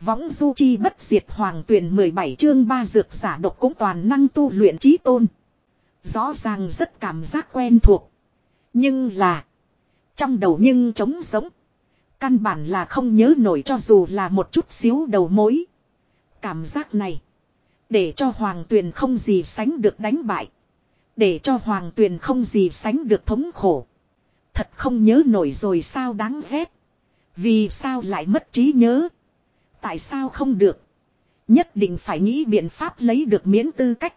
Võng du chi bất diệt hoàng tuyển 17 chương 3 dược giả độc cũng toàn năng tu luyện trí tôn. Rõ ràng rất cảm giác quen thuộc. Nhưng là. Trong đầu nhưng trống sống. Căn bản là không nhớ nổi cho dù là một chút xíu đầu mối. Cảm giác này. Để cho hoàng tuyền không gì sánh được đánh bại. Để cho hoàng tuyền không gì sánh được thống khổ. Thật không nhớ nổi rồi sao đáng ghét. Vì sao lại mất trí nhớ. Tại sao không được. Nhất định phải nghĩ biện pháp lấy được miễn tư cách.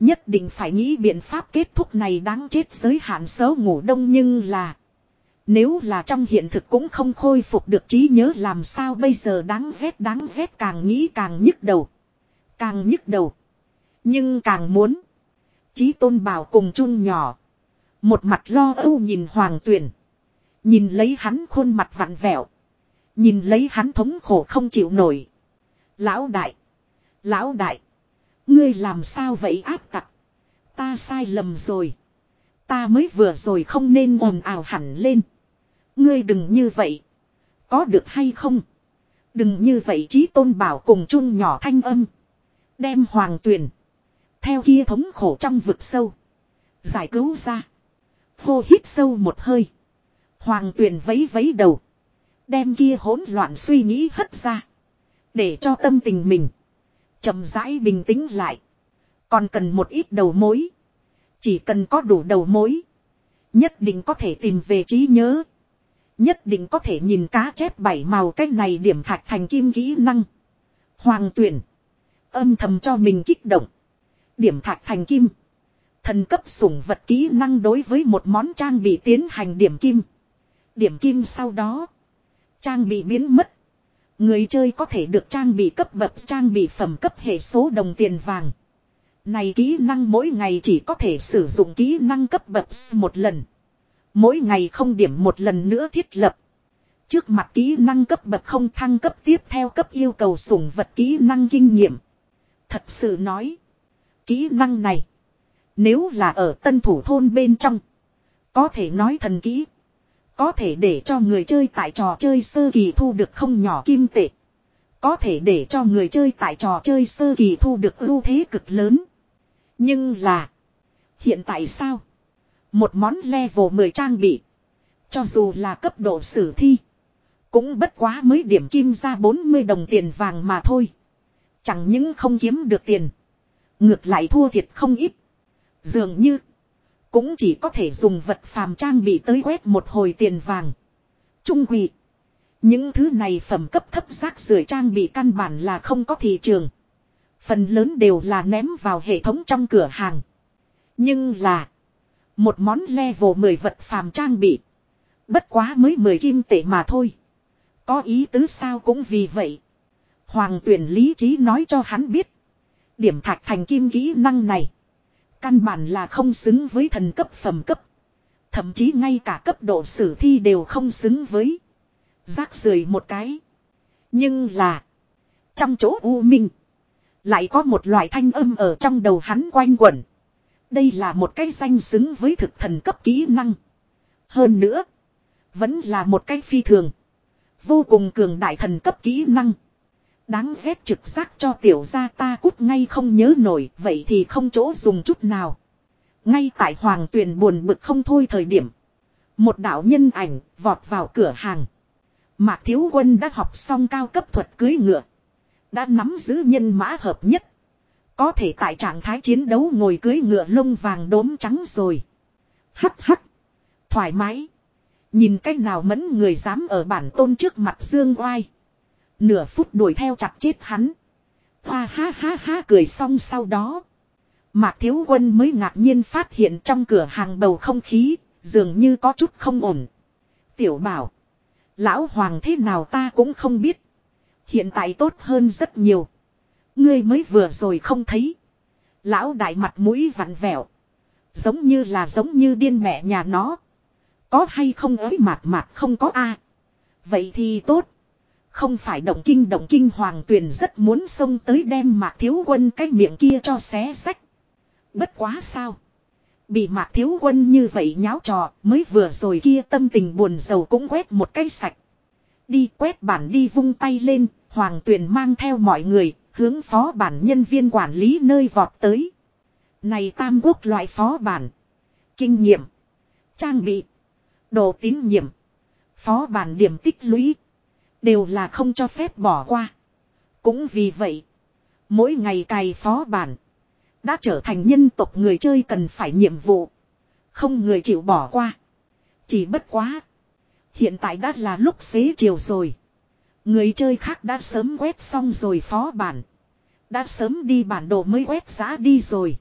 Nhất định phải nghĩ biện pháp kết thúc này đáng chết giới hạn xấu ngủ đông nhưng là. Nếu là trong hiện thực cũng không khôi phục được trí nhớ làm sao bây giờ đáng ghét đáng ghét càng nghĩ càng nhức đầu. Càng nhức đầu. Nhưng càng muốn. Chí tôn bảo cùng chun nhỏ. Một mặt lo âu nhìn hoàng tuyển. Nhìn lấy hắn khuôn mặt vặn vẹo. Nhìn lấy hắn thống khổ không chịu nổi. Lão đại. Lão đại. Ngươi làm sao vậy áp tặc. Ta sai lầm rồi. Ta mới vừa rồi không nên ồn ào hẳn lên. Ngươi đừng như vậy. Có được hay không? Đừng như vậy chí tôn bảo cùng chung nhỏ thanh âm. Đem hoàng tuyển. Theo kia thống khổ trong vực sâu. Giải cứu ra. Hô hít sâu một hơi. Hoàng tuyển vấy vấy đầu. Đem kia hỗn loạn suy nghĩ hất ra. Để cho tâm tình mình. chậm rãi bình tĩnh lại. Còn cần một ít đầu mối. Chỉ cần có đủ đầu mối. Nhất định có thể tìm về trí nhớ. Nhất định có thể nhìn cá chép bảy màu cái này điểm thạch thành kim kỹ năng. Hoàng tuyển. Âm thầm cho mình kích động. Điểm thạch thành kim. Thần cấp sủng vật kỹ năng đối với một món trang bị tiến hành điểm kim. Điểm kim sau đó. Trang bị biến mất. Người chơi có thể được trang bị cấp bậc, trang bị phẩm cấp hệ số đồng tiền vàng. Này kỹ năng mỗi ngày chỉ có thể sử dụng kỹ năng cấp bậc một lần. Mỗi ngày không điểm một lần nữa thiết lập. Trước mặt kỹ năng cấp bậc không thăng cấp tiếp theo cấp yêu cầu sủng vật kỹ năng kinh nghiệm. Thật sự nói. Kỹ năng này. Nếu là ở tân thủ thôn bên trong. Có thể nói thần kỹ. Có thể để cho người chơi tại trò chơi sơ kỳ thu được không nhỏ kim tệ. Có thể để cho người chơi tại trò chơi sơ kỳ thu được ưu thế cực lớn. Nhưng là. Hiện tại sao? Một món level 10 trang bị. Cho dù là cấp độ sử thi. Cũng bất quá mới điểm kim ra 40 đồng tiền vàng mà thôi. Chẳng những không kiếm được tiền. Ngược lại thua thiệt không ít. Dường như. Cũng chỉ có thể dùng vật phàm trang bị tới quét một hồi tiền vàng. Trung quỷ. Những thứ này phẩm cấp thấp rác rưởi trang bị căn bản là không có thị trường. Phần lớn đều là ném vào hệ thống trong cửa hàng. Nhưng là. Một món level 10 vật phàm trang bị. Bất quá mới 10 kim tệ mà thôi. Có ý tứ sao cũng vì vậy. Hoàng tuyển lý trí nói cho hắn biết. Điểm thạch thành kim kỹ năng này. Căn bản là không xứng với thần cấp phẩm cấp. Thậm chí ngay cả cấp độ sử thi đều không xứng với. Rác rưởi một cái. Nhưng là. Trong chỗ U Minh. Lại có một loại thanh âm ở trong đầu hắn quanh quẩn. Đây là một cái danh xứng với thực thần cấp kỹ năng. Hơn nữa. Vẫn là một cái phi thường. Vô cùng cường đại thần cấp kỹ năng. Đáng ghét trực giác cho tiểu gia ta cút ngay không nhớ nổi. Vậy thì không chỗ dùng chút nào. Ngay tại hoàng tuyền buồn bực không thôi thời điểm. Một đạo nhân ảnh vọt vào cửa hàng. Mạc Thiếu Quân đã học xong cao cấp thuật cưới ngựa. Đã nắm giữ nhân mã hợp nhất. Có thể tại trạng thái chiến đấu ngồi cưới ngựa lông vàng đốm trắng rồi. Hắc hắc. Thoải mái. Nhìn cách nào mẫn người dám ở bản tôn trước mặt dương oai. Nửa phút đuổi theo chặt chết hắn. Hoa ha ha ha cười xong sau đó. Mạc Thiếu Quân mới ngạc nhiên phát hiện trong cửa hàng bầu không khí, dường như có chút không ổn. Tiểu bảo. Lão Hoàng thế nào ta cũng không biết. Hiện tại tốt hơn rất nhiều. Ngươi mới vừa rồi không thấy. Lão đại mặt mũi vặn vẹo. Giống như là giống như điên mẹ nhà nó. Có hay không ấy mạt mạt không có a Vậy thì tốt. Không phải động kinh động kinh hoàng tuyền rất muốn xông tới đem mạc thiếu quân cái miệng kia cho xé sách. Bất quá sao. Bị mạc thiếu quân như vậy nháo trò mới vừa rồi kia tâm tình buồn giàu cũng quét một cái sạch. Đi quét bản đi vung tay lên, Hoàng Tuyền mang theo mọi người, hướng phó bản nhân viên quản lý nơi vọt tới. Này tam quốc loại phó bản. Kinh nghiệm. Trang bị. Đồ tín nhiệm. Phó bản điểm tích lũy. Đều là không cho phép bỏ qua. Cũng vì vậy. Mỗi ngày cài phó bản. Đã trở thành nhân tộc người chơi cần phải nhiệm vụ. Không người chịu bỏ qua. Chỉ bất quá. Hiện tại đã là lúc xế chiều rồi. Người chơi khác đã sớm quét xong rồi phó bản. Đã sớm đi bản đồ mới quét giá đi rồi.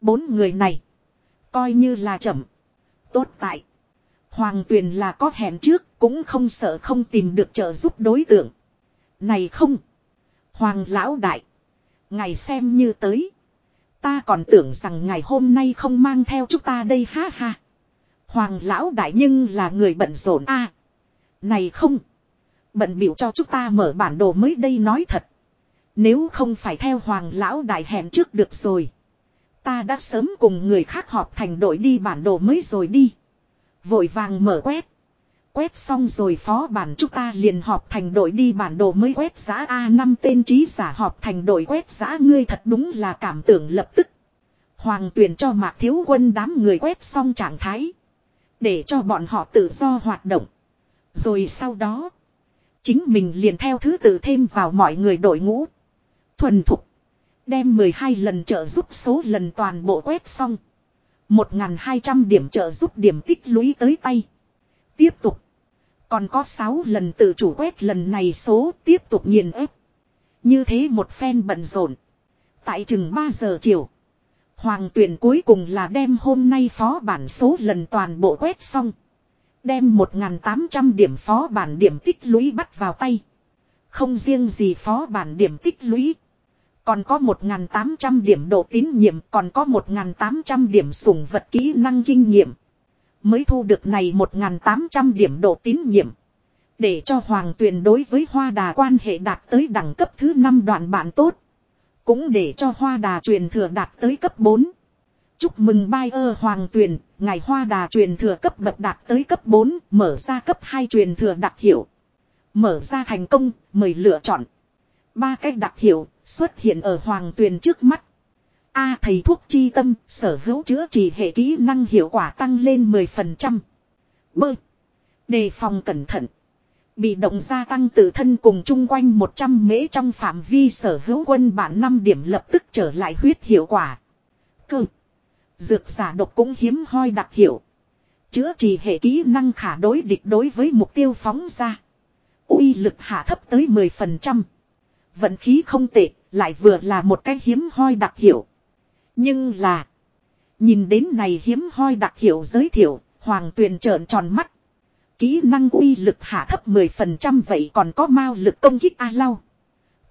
Bốn người này. Coi như là chậm. Tốt tại. Hoàng tuyền là có hẹn trước cũng không sợ không tìm được trợ giúp đối tượng. Này không. Hoàng lão đại. Ngày xem như tới. Ta còn tưởng rằng ngày hôm nay không mang theo chúng ta đây ha ha. Hoàng lão đại nhưng là người bận rộn a. này không. Bận biểu cho chúng ta mở bản đồ mới đây nói thật. Nếu không phải theo hoàng lão đại hẹn trước được rồi. Ta đã sớm cùng người khác họp thành đội đi bản đồ mới rồi đi. Vội vàng mở quét. Quét xong rồi phó bản chúng ta liền họp thành đội đi bản đồ mới quét giá a năm tên trí giả họp thành đội quét giá ngươi thật đúng là cảm tưởng lập tức. Hoàng tuyển cho mạc thiếu quân đám người quét xong trạng thái. Để cho bọn họ tự do hoạt động. Rồi sau đó. Chính mình liền theo thứ tự thêm vào mọi người đội ngũ. Thuần thục. Đem 12 lần trợ giúp số lần toàn bộ quét xong. 1.200 điểm trợ giúp điểm tích lũy tới tay. Tiếp tục. Còn có 6 lần tự chủ quét lần này số tiếp tục nghiền ép. Như thế một phen bận rộn. Tại chừng 3 giờ chiều. Hoàng tuyển cuối cùng là đem hôm nay phó bản số lần toàn bộ quét xong. Đem 1.800 điểm phó bản điểm tích lũy bắt vào tay. Không riêng gì phó bản điểm tích lũy. Còn có 1.800 điểm độ tín nhiệm, còn có 1.800 điểm sủng vật kỹ năng kinh nghiệm. Mới thu được này 1.800 điểm độ tín nhiệm. Để cho Hoàng Tuyền đối với Hoa Đà quan hệ đạt tới đẳng cấp thứ 5 đoạn bạn tốt. Cũng để cho Hoa Đà truyền thừa đạt tới cấp 4. Chúc mừng bai ơ Hoàng Tuyền, ngày Hoa Đà truyền thừa cấp bậc đạt tới cấp 4, mở ra cấp 2 truyền thừa đặc hiệu. Mở ra thành công, mời lựa chọn. Ba cách đặc hiệu xuất hiện ở Hoàng Tuyền trước mắt. A thầy thuốc chi tâm, sở hữu chữa trị hệ kỹ năng hiệu quả tăng lên 10%. B. Đề phòng cẩn thận. Bị động gia tăng tự thân cùng chung quanh 100 mễ trong phạm vi sở hữu quân bản 5 điểm lập tức trở lại huyết hiệu quả. Cơ. Dược giả độc cũng hiếm hoi đặc hiệu. Chữa trị hệ kỹ năng khả đối địch đối với mục tiêu phóng ra. uy lực hạ thấp tới 10%. Vận khí không tệ, lại vừa là một cái hiếm hoi đặc hiệu. Nhưng là. Nhìn đến này hiếm hoi đặc hiệu giới thiệu, hoàng tuyền trợn tròn mắt. Kỹ năng uy lực hạ thấp 10% vậy còn có mao lực công kích A lau.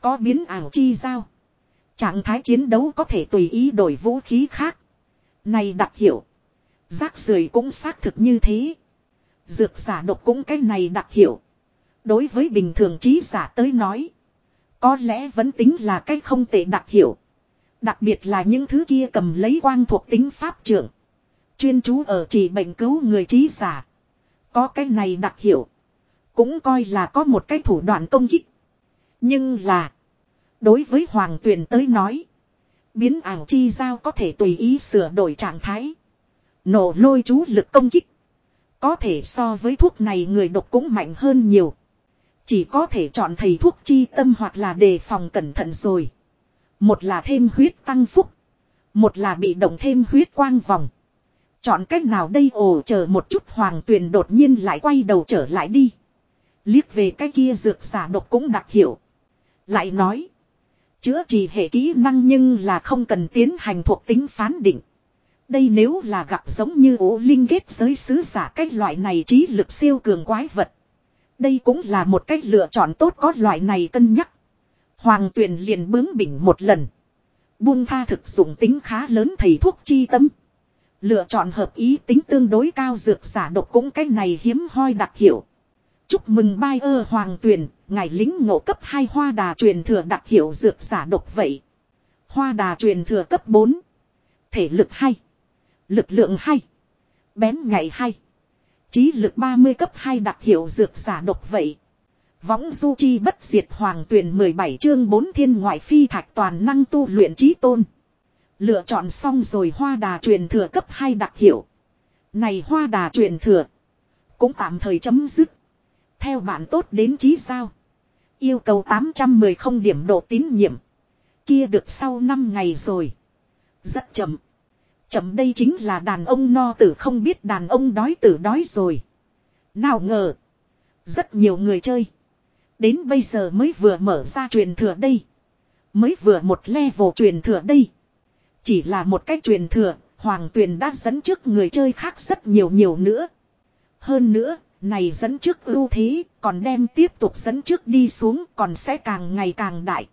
Có biến ảo chi giao. Trạng thái chiến đấu có thể tùy ý đổi vũ khí khác. Này đặc hiệu. Rác rưởi cũng xác thực như thế. Dược giả độc cũng cái này đặc hiệu. Đối với bình thường trí giả tới nói. Có lẽ vẫn tính là cái không tệ đặc hiệu. Đặc biệt là những thứ kia cầm lấy quang thuộc tính pháp trưởng. Chuyên chú ở chỉ bệnh cứu người trí giả. Có cái này đặc hiệu. Cũng coi là có một cái thủ đoạn công kích. Nhưng là. Đối với Hoàng Tuyền tới nói. Biến ảo chi giao có thể tùy ý sửa đổi trạng thái. Nổ lôi chú lực công kích. Có thể so với thuốc này người độc cũng mạnh hơn nhiều. Chỉ có thể chọn thầy thuốc chi tâm hoặc là đề phòng cẩn thận rồi. Một là thêm huyết tăng phúc. Một là bị động thêm huyết quang vòng. Chọn cách nào đây ồ, chờ một chút hoàng tuyền đột nhiên lại quay đầu trở lại đi. Liếc về cái kia dược giả độc cũng đặc hiểu. Lại nói. Chữa trị hệ kỹ năng nhưng là không cần tiến hành thuộc tính phán định. Đây nếu là gặp giống như ố linh kết giới sứ giả cách loại này trí lực siêu cường quái vật. Đây cũng là một cách lựa chọn tốt có loại này cân nhắc. Hoàng tuyền liền bướng bỉnh một lần. Buông tha thực dụng tính khá lớn thầy thuốc chi tâm. Lựa chọn hợp ý tính tương đối cao dược giả độc cũng cái này hiếm hoi đặc hiệu. Chúc mừng bai ơ hoàng tuyền, ngài lính ngộ cấp 2 hoa đà truyền thừa đặc hiệu dược giả độc vậy. Hoa đà truyền thừa cấp 4. Thể lực 2. Lực lượng 2. Bén nhạy 2. Chí lực 30 cấp 2 đặc hiệu dược giả độc vậy. Võng du chi bất diệt hoàng tuyển 17 chương 4 thiên ngoại phi thạch toàn năng tu luyện trí tôn. Lựa chọn xong rồi hoa đà truyền thừa cấp 2 đặc hiệu. Này hoa đà truyền thừa. Cũng tạm thời chấm dứt. Theo bạn tốt đến trí sao. Yêu cầu 810 không điểm độ tín nhiệm. Kia được sau 5 ngày rồi. Rất chậm. Chậm đây chính là đàn ông no tử không biết đàn ông đói tử đói rồi. Nào ngờ. Rất nhiều người chơi. Đến bây giờ mới vừa mở ra truyền thừa đây. Mới vừa một level truyền thừa đây. Chỉ là một cách truyền thừa, Hoàng Tuyền đã dẫn trước người chơi khác rất nhiều nhiều nữa. Hơn nữa, này dẫn trước ưu thế, còn đem tiếp tục dẫn trước đi xuống còn sẽ càng ngày càng đại.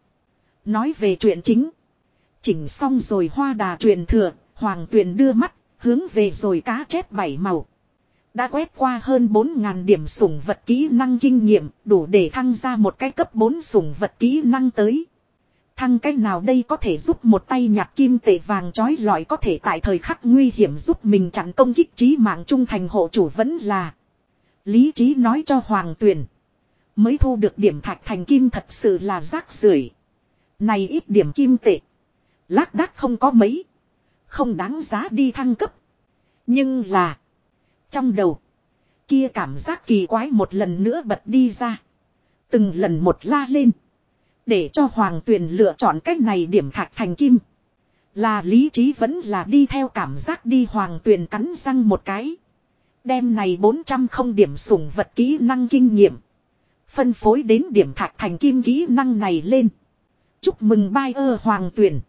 Nói về chuyện chính. Chỉnh xong rồi hoa đà truyền thừa, Hoàng Tuyền đưa mắt, hướng về rồi cá chép bảy màu. Đã quét qua hơn 4.000 điểm sủng vật kỹ năng kinh nghiệm, đủ để thăng ra một cái cấp 4 sủng vật kỹ năng tới. Thăng cách nào đây có thể giúp một tay nhặt kim tệ vàng trói lọi có thể tại thời khắc nguy hiểm giúp mình chặn công kích trí mạng trung thành hộ chủ vẫn là. Lý trí nói cho Hoàng Tuyền. Mới thu được điểm thạch thành kim thật sự là rác rưởi Này ít điểm kim tệ. Lác đác không có mấy. Không đáng giá đi thăng cấp. Nhưng là. Trong đầu. Kia cảm giác kỳ quái một lần nữa bật đi ra. Từng lần một la lên. Để cho Hoàng Tuyền lựa chọn cách này điểm thạch thành kim. Là lý trí vẫn là đi theo cảm giác đi Hoàng Tuyền cắn răng một cái. Đem này 400 không điểm sủng vật kỹ năng kinh nghiệm. Phân phối đến điểm thạch thành kim kỹ năng này lên. Chúc mừng bai ơ Hoàng Tuyền.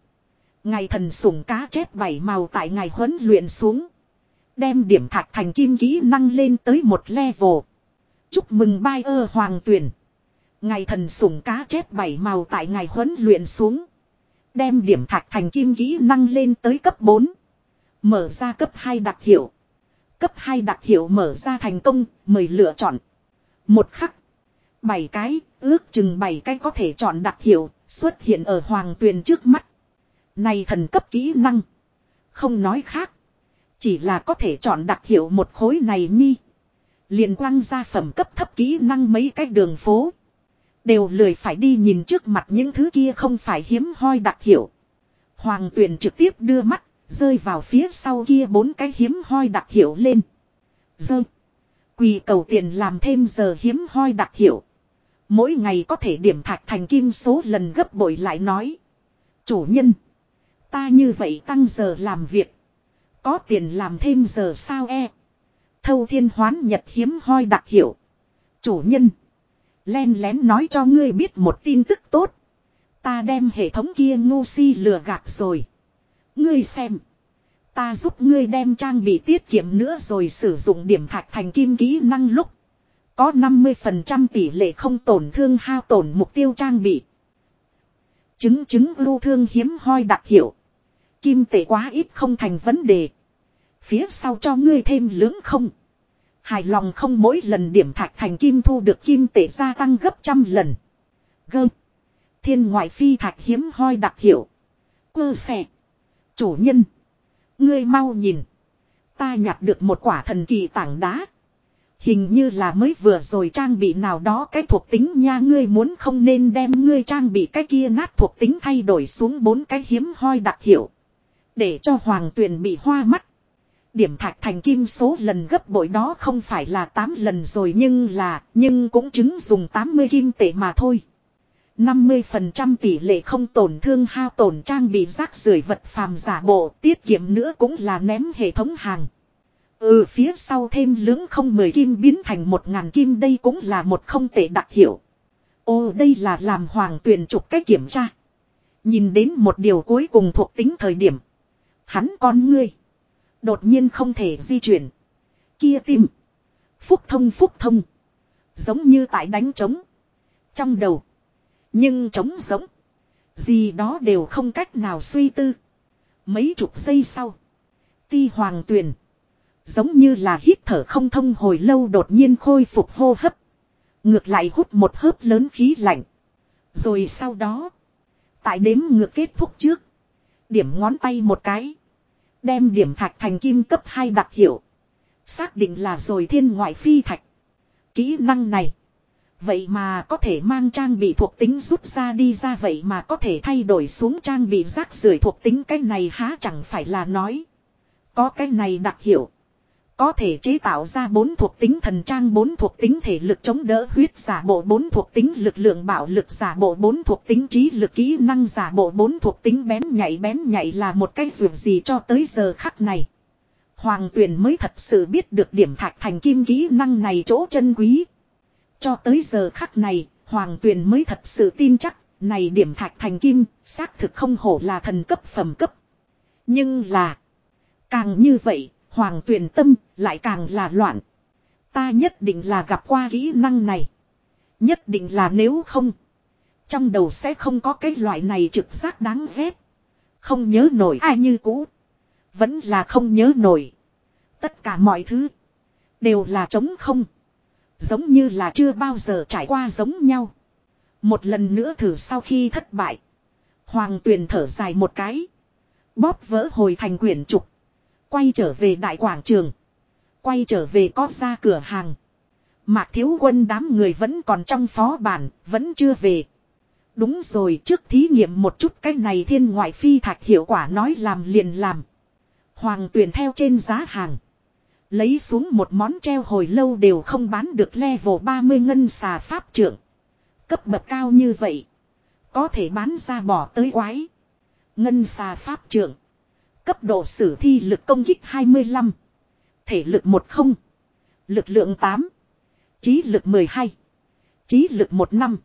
Ngày thần sủng cá chép bảy màu tại ngày huấn luyện xuống. Đem điểm thạch thành kim kỹ năng lên tới một level. Chúc mừng bai ơ Hoàng Tuyền. Ngày thần sủng cá chép bảy màu tại ngày huấn luyện xuống. Đem điểm thạch thành kim kỹ năng lên tới cấp 4. Mở ra cấp 2 đặc hiệu. Cấp 2 đặc hiệu mở ra thành công, mời lựa chọn. Một khắc. bảy cái, ước chừng bảy cái có thể chọn đặc hiệu, xuất hiện ở hoàng tuyền trước mắt. Này thần cấp kỹ năng. Không nói khác. Chỉ là có thể chọn đặc hiệu một khối này nhi. liền quăng ra phẩm cấp thấp kỹ năng mấy cái đường phố. Đều lười phải đi nhìn trước mặt những thứ kia không phải hiếm hoi đặc hiệu. Hoàng tuyển trực tiếp đưa mắt, rơi vào phía sau kia bốn cái hiếm hoi đặc hiệu lên. Dơ. Quỳ cầu tiền làm thêm giờ hiếm hoi đặc hiệu. Mỗi ngày có thể điểm thạch thành kim số lần gấp bội lại nói. Chủ nhân. Ta như vậy tăng giờ làm việc. Có tiền làm thêm giờ sao e. Thâu thiên hoán nhật hiếm hoi đặc hiệu. Chủ nhân. Len lén nói cho ngươi biết một tin tức tốt. Ta đem hệ thống kia ngu si lừa gạt rồi. Ngươi xem. Ta giúp ngươi đem trang bị tiết kiệm nữa rồi sử dụng điểm thạch thành kim kỹ năng lúc. Có 50% tỷ lệ không tổn thương hao tổn mục tiêu trang bị. Chứng chứng ưu thương hiếm hoi đặc hiệu. Kim tệ quá ít không thành vấn đề. Phía sau cho ngươi thêm lưỡng không. Hài lòng không mỗi lần điểm thạch thành kim thu được kim tệ gia tăng gấp trăm lần. Gơm. Thiên ngoại phi thạch hiếm hoi đặc hiệu. Cơ xẻ. Chủ nhân. Ngươi mau nhìn. Ta nhặt được một quả thần kỳ tảng đá. Hình như là mới vừa rồi trang bị nào đó cái thuộc tính nha, ngươi muốn không nên đem ngươi trang bị cái kia nát thuộc tính thay đổi xuống bốn cái hiếm hoi đặc hiệu. Để cho hoàng tuyền bị hoa mắt. Điểm thạch thành kim số lần gấp bội đó không phải là 8 lần rồi nhưng là, nhưng cũng chứng dùng 80 kim tệ mà thôi. 50% tỷ lệ không tổn thương hao tổn trang bị rác rưởi vật phàm giả bộ tiết kiệm nữa cũng là ném hệ thống hàng. Ừ phía sau thêm lưỡng không mười kim biến thành một ngàn kim đây cũng là một không tệ đặc hiệu. Ô đây là làm hoàng tuyển trục cách kiểm tra. Nhìn đến một điều cuối cùng thuộc tính thời điểm. Hắn con ngươi. Đột nhiên không thể di chuyển. Kia tim. Phúc thông phúc thông. Giống như tại đánh trống. Trong đầu. Nhưng trống giống. Gì đó đều không cách nào suy tư. Mấy chục giây sau. Ti hoàng tuyền. Giống như là hít thở không thông hồi lâu đột nhiên khôi phục hô hấp. Ngược lại hút một hớp lớn khí lạnh. Rồi sau đó. Tại đếm ngược kết thúc trước. Điểm ngón tay một cái. Đem điểm thạch thành kim cấp 2 đặc hiệu. Xác định là rồi thiên ngoại phi thạch. Kỹ năng này. Vậy mà có thể mang trang bị thuộc tính rút ra đi ra vậy mà có thể thay đổi xuống trang bị rác rưởi thuộc tính cái này há chẳng phải là nói. Có cái này đặc hiệu. Có thể chế tạo ra bốn thuộc tính thần trang bốn thuộc tính thể lực chống đỡ huyết giả bộ bốn thuộc tính lực lượng bạo lực giả bộ bốn thuộc tính trí lực kỹ năng giả bộ bốn thuộc tính bén nhảy bén nhảy là một cái ruột gì cho tới giờ khắc này. Hoàng tuyền mới thật sự biết được điểm thạch thành kim kỹ năng này chỗ chân quý. Cho tới giờ khắc này, Hoàng tuyền mới thật sự tin chắc, này điểm thạch thành kim, xác thực không hổ là thần cấp phẩm cấp. Nhưng là, càng như vậy, Hoàng tuyền tâm lại càng là loạn. Ta nhất định là gặp qua kỹ năng này. Nhất định là nếu không. Trong đầu sẽ không có cái loại này trực giác đáng ghét. Không nhớ nổi ai như cũ. Vẫn là không nhớ nổi. Tất cả mọi thứ. Đều là trống không. Giống như là chưa bao giờ trải qua giống nhau. Một lần nữa thử sau khi thất bại. Hoàng tuyền thở dài một cái. Bóp vỡ hồi thành quyển trục. Quay trở về đại quảng trường. Quay trở về có ra cửa hàng. Mạc thiếu quân đám người vẫn còn trong phó bản, vẫn chưa về. Đúng rồi trước thí nghiệm một chút cái này thiên ngoại phi thạch hiệu quả nói làm liền làm. Hoàng tuyển theo trên giá hàng. Lấy xuống một món treo hồi lâu đều không bán được level 30 ngân xà pháp trưởng. Cấp bậc cao như vậy. Có thể bán ra bỏ tới quái. Ngân xà pháp trưởng. Cấp độ sử thi lực công kích 25. Thể lực 10. Lực lượng 8. Trí lực 12. Trí lực 15.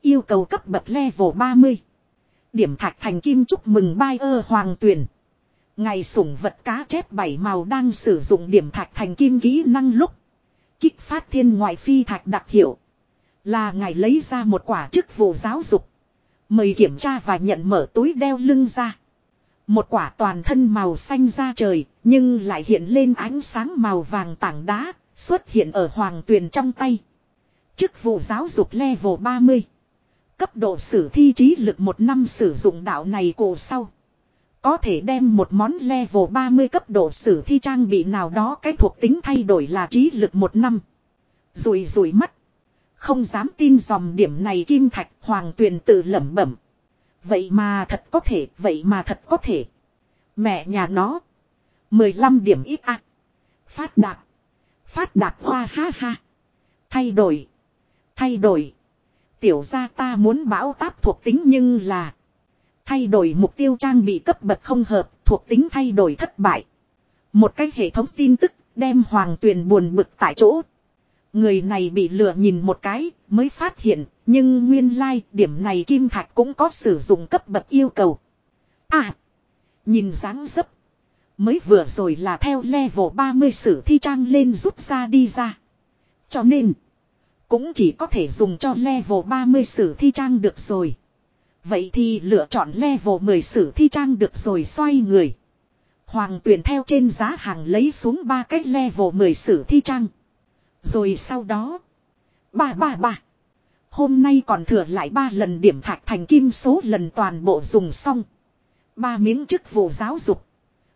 Yêu cầu cấp bậc level 30. Điểm thạch thành kim chúc mừng bai ơ hoàng tuyển. Ngày sủng vật cá chép bảy màu đang sử dụng điểm thạch thành kim kỹ năng lúc. Kích phát thiên ngoại phi thạch đặc hiệu. Là ngài lấy ra một quả chức vụ giáo dục. Mời kiểm tra và nhận mở túi đeo lưng ra. Một quả toàn thân màu xanh ra trời, nhưng lại hiện lên ánh sáng màu vàng tảng đá, xuất hiện ở hoàng tuyền trong tay. Chức vụ giáo dục level 30. Cấp độ sử thi trí lực một năm sử dụng đạo này cổ sau. Có thể đem một món level 30 cấp độ sử thi trang bị nào đó cái thuộc tính thay đổi là trí lực một năm. Rùi rùi mắt. Không dám tin dòng điểm này kim thạch hoàng tuyền tự lẩm bẩm. Vậy mà thật có thể, vậy mà thật có thể. Mẹ nhà nó. 15 điểm ít ạ. Phát đạt. Phát đạt hoa ha ha. Thay đổi. Thay đổi. Tiểu ra ta muốn bão táp thuộc tính nhưng là. Thay đổi mục tiêu trang bị cấp bậc không hợp, thuộc tính thay đổi thất bại. Một cái hệ thống tin tức đem hoàng tuyền buồn bực tại chỗ. Người này bị lừa nhìn một cái, mới phát hiện, nhưng nguyên lai like, điểm này kim thạch cũng có sử dụng cấp bậc yêu cầu. À, nhìn dáng dấp. Mới vừa rồi là theo level 30 sử thi trang lên rút ra đi ra. Cho nên, cũng chỉ có thể dùng cho level 30 sử thi trang được rồi. Vậy thì lựa chọn level 10 sử thi trang được rồi xoay người. Hoàng tuyển theo trên giá hàng lấy xuống ba cái level 10 sử thi trang. Rồi sau đó. Ba ba ba. Hôm nay còn thừa lại ba lần điểm thạch thành kim số lần toàn bộ dùng xong. Ba miếng chức vụ giáo dục.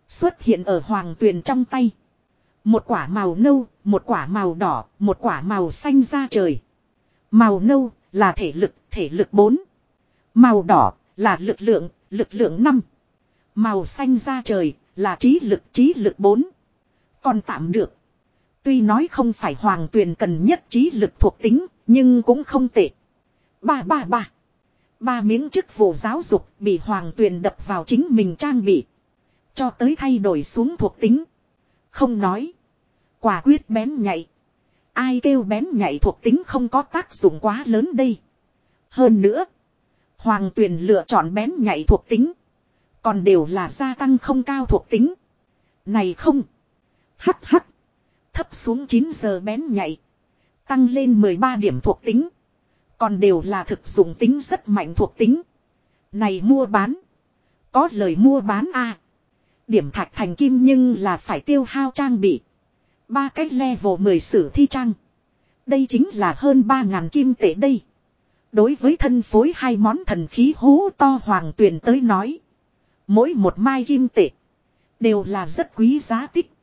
Xuất hiện ở hoàng tuyền trong tay. Một quả màu nâu, một quả màu đỏ, một quả màu xanh ra trời. Màu nâu là thể lực, thể lực 4. Màu đỏ là lực lượng, lực lượng 5. Màu xanh ra trời là trí lực, trí lực 4. Còn tạm được. Tuy nói không phải hoàng tuyền cần nhất trí lực thuộc tính, nhưng cũng không tệ. Ba ba ba. Ba miếng chức vụ giáo dục bị hoàng tuyền đập vào chính mình trang bị. Cho tới thay đổi xuống thuộc tính. Không nói. Quả quyết bén nhạy. Ai kêu bén nhạy thuộc tính không có tác dụng quá lớn đây. Hơn nữa. Hoàng tuyền lựa chọn bén nhạy thuộc tính. Còn đều là gia tăng không cao thuộc tính. Này không. Hắc hắc. Thấp xuống 9 giờ bén nhạy. Tăng lên 13 điểm thuộc tính. Còn đều là thực dụng tính rất mạnh thuộc tính. Này mua bán. Có lời mua bán a Điểm thạch thành kim nhưng là phải tiêu hao trang bị. Ba cách level 10 sử thi trang. Đây chính là hơn 3.000 kim tệ đây. Đối với thân phối hai món thần khí hú to hoàng tuyển tới nói. Mỗi một mai kim tệ. Đều là rất quý giá tích.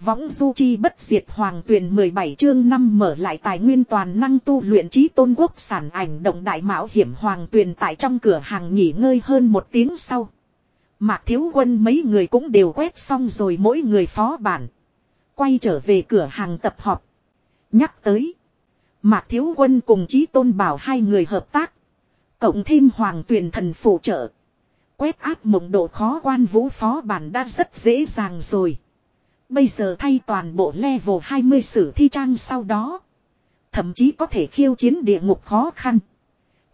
Võng du chi bất diệt hoàng tuyển 17 chương 5 mở lại tài nguyên toàn năng tu luyện trí tôn quốc sản ảnh động đại mạo hiểm hoàng tuyển tại trong cửa hàng nghỉ ngơi hơn một tiếng sau. Mạc thiếu quân mấy người cũng đều quét xong rồi mỗi người phó bản. Quay trở về cửa hàng tập họp. Nhắc tới. Mạc thiếu quân cùng trí tôn bảo hai người hợp tác. Cộng thêm hoàng tuyển thần phụ trợ. Quét áp mộng độ khó quan vũ phó bản đã rất dễ dàng rồi. Bây giờ thay toàn bộ level 20 sử thi trang sau đó. Thậm chí có thể khiêu chiến địa ngục khó khăn.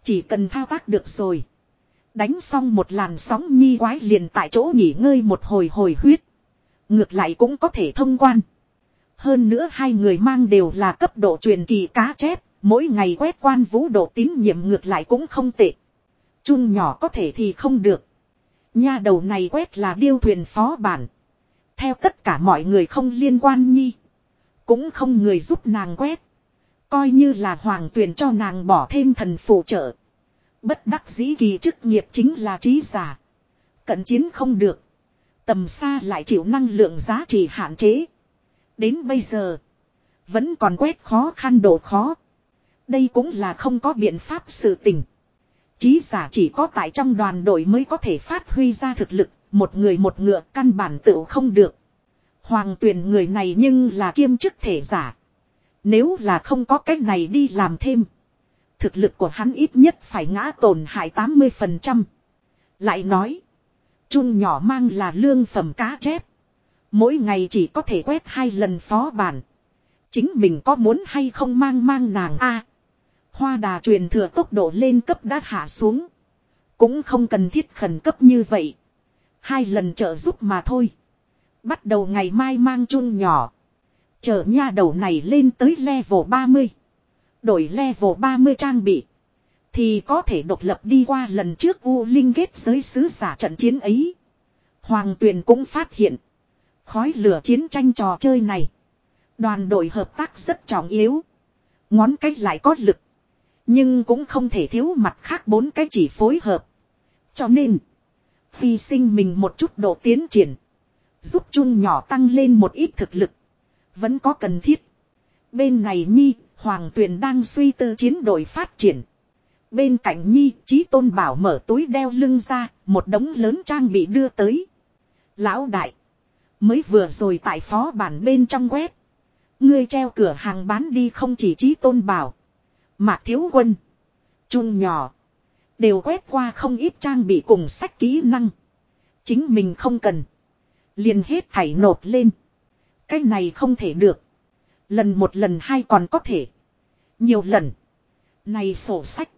Chỉ cần thao tác được rồi. Đánh xong một làn sóng nhi quái liền tại chỗ nghỉ ngơi một hồi hồi huyết. Ngược lại cũng có thể thông quan. Hơn nữa hai người mang đều là cấp độ truyền kỳ cá chép. Mỗi ngày quét quan vũ độ tín nhiệm ngược lại cũng không tệ. Chun nhỏ có thể thì không được. Nha đầu này quét là điêu thuyền phó bản. Theo tất cả mọi người không liên quan nhi. Cũng không người giúp nàng quét. Coi như là hoàng tuyển cho nàng bỏ thêm thần phụ trợ. Bất đắc dĩ kỳ chức nghiệp chính là trí giả. Cận chiến không được. Tầm xa lại chịu năng lượng giá trị hạn chế. Đến bây giờ. Vẫn còn quét khó khăn độ khó. Đây cũng là không có biện pháp sự tình. Chí giả chỉ có tại trong đoàn đội mới có thể phát huy ra thực lực, một người một ngựa căn bản tự không được. Hoàng tuyển người này nhưng là kiêm chức thể giả. Nếu là không có cách này đi làm thêm. Thực lực của hắn ít nhất phải ngã tổn hại 80%. Lại nói. Chun nhỏ mang là lương phẩm cá chép. Mỗi ngày chỉ có thể quét hai lần phó bản. Chính mình có muốn hay không mang mang nàng a Hoa đà truyền thừa tốc độ lên cấp đã hạ xuống. Cũng không cần thiết khẩn cấp như vậy. Hai lần trợ giúp mà thôi. Bắt đầu ngày mai mang chun nhỏ. Chờ nha đầu này lên tới level 30. Đổi level 30 trang bị. Thì có thể độc lập đi qua lần trước U Linh ghét giới sứ giả trận chiến ấy. Hoàng Tuyền cũng phát hiện. Khói lửa chiến tranh trò chơi này. Đoàn đội hợp tác rất trọng yếu. Ngón cách lại có lực. Nhưng cũng không thể thiếu mặt khác bốn cái chỉ phối hợp. Cho nên. Hy sinh mình một chút độ tiến triển. Giúp chun nhỏ tăng lên một ít thực lực. Vẫn có cần thiết. Bên này Nhi, Hoàng Tuyền đang suy tư chiến đội phát triển. Bên cạnh Nhi, Chí Tôn Bảo mở túi đeo lưng ra, một đống lớn trang bị đưa tới. Lão đại. Mới vừa rồi tại phó bản bên trong quét. Ngươi treo cửa hàng bán đi không chỉ Chí Tôn Bảo. Mạc Thiếu Quân. Chun nhỏ. Đều quét qua không ít trang bị cùng sách kỹ năng. Chính mình không cần. Liền hết thảy nộp lên. Cái này không thể được. Lần một lần hai còn có thể. Nhiều lần. Này sổ sách.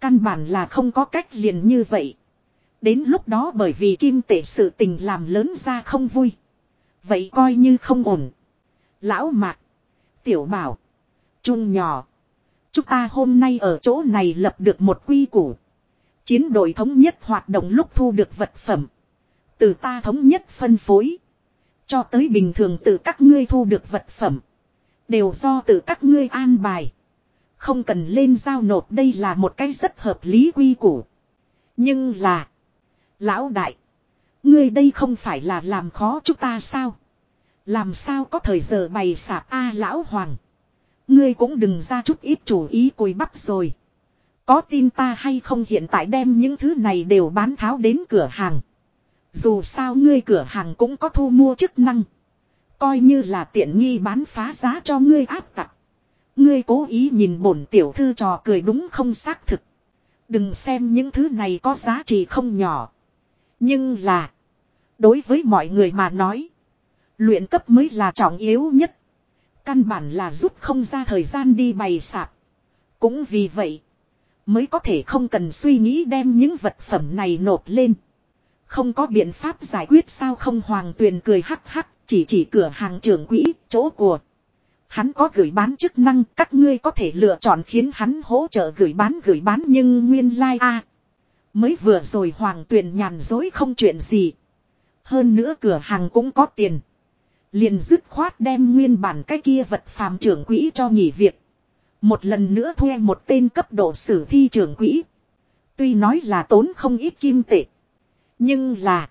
Căn bản là không có cách liền như vậy. Đến lúc đó bởi vì kim tệ sự tình làm lớn ra không vui. Vậy coi như không ổn. Lão mạc. Tiểu bảo. trung nhỏ. Chúng ta hôm nay ở chỗ này lập được một quy củ. Chiến đội thống nhất hoạt động lúc thu được vật phẩm. Từ ta thống nhất phân phối. Cho tới bình thường từ các ngươi thu được vật phẩm. Đều do từ các ngươi an bài. Không cần lên giao nộp đây là một cái rất hợp lý quy củ. Nhưng là. Lão đại. Ngươi đây không phải là làm khó chúng ta sao? Làm sao có thời giờ bày sạp A lão hoàng. Ngươi cũng đừng ra chút ít chủ ý cùi bắp rồi. Có tin ta hay không hiện tại đem những thứ này đều bán tháo đến cửa hàng. Dù sao ngươi cửa hàng cũng có thu mua chức năng. Coi như là tiện nghi bán phá giá cho ngươi áp tặc. Ngươi cố ý nhìn bổn tiểu thư trò cười đúng không xác thực. Đừng xem những thứ này có giá trị không nhỏ. Nhưng là. Đối với mọi người mà nói. Luyện cấp mới là trọng yếu nhất. Căn bản là rút không ra thời gian đi bày sạp. Cũng vì vậy. Mới có thể không cần suy nghĩ đem những vật phẩm này nộp lên. Không có biện pháp giải quyết sao không hoàng tuyền cười hắc hắc. Chỉ chỉ cửa hàng trưởng quỹ, chỗ của. Hắn có gửi bán chức năng, các ngươi có thể lựa chọn khiến hắn hỗ trợ gửi bán gửi bán nhưng nguyên lai like a Mới vừa rồi hoàng tuyền nhàn dối không chuyện gì. Hơn nữa cửa hàng cũng có tiền. Liền dứt khoát đem nguyên bản cái kia vật phàm trưởng quỹ cho nghỉ việc. Một lần nữa thuê một tên cấp độ sử thi trưởng quỹ. Tuy nói là tốn không ít kim tệ. Nhưng là.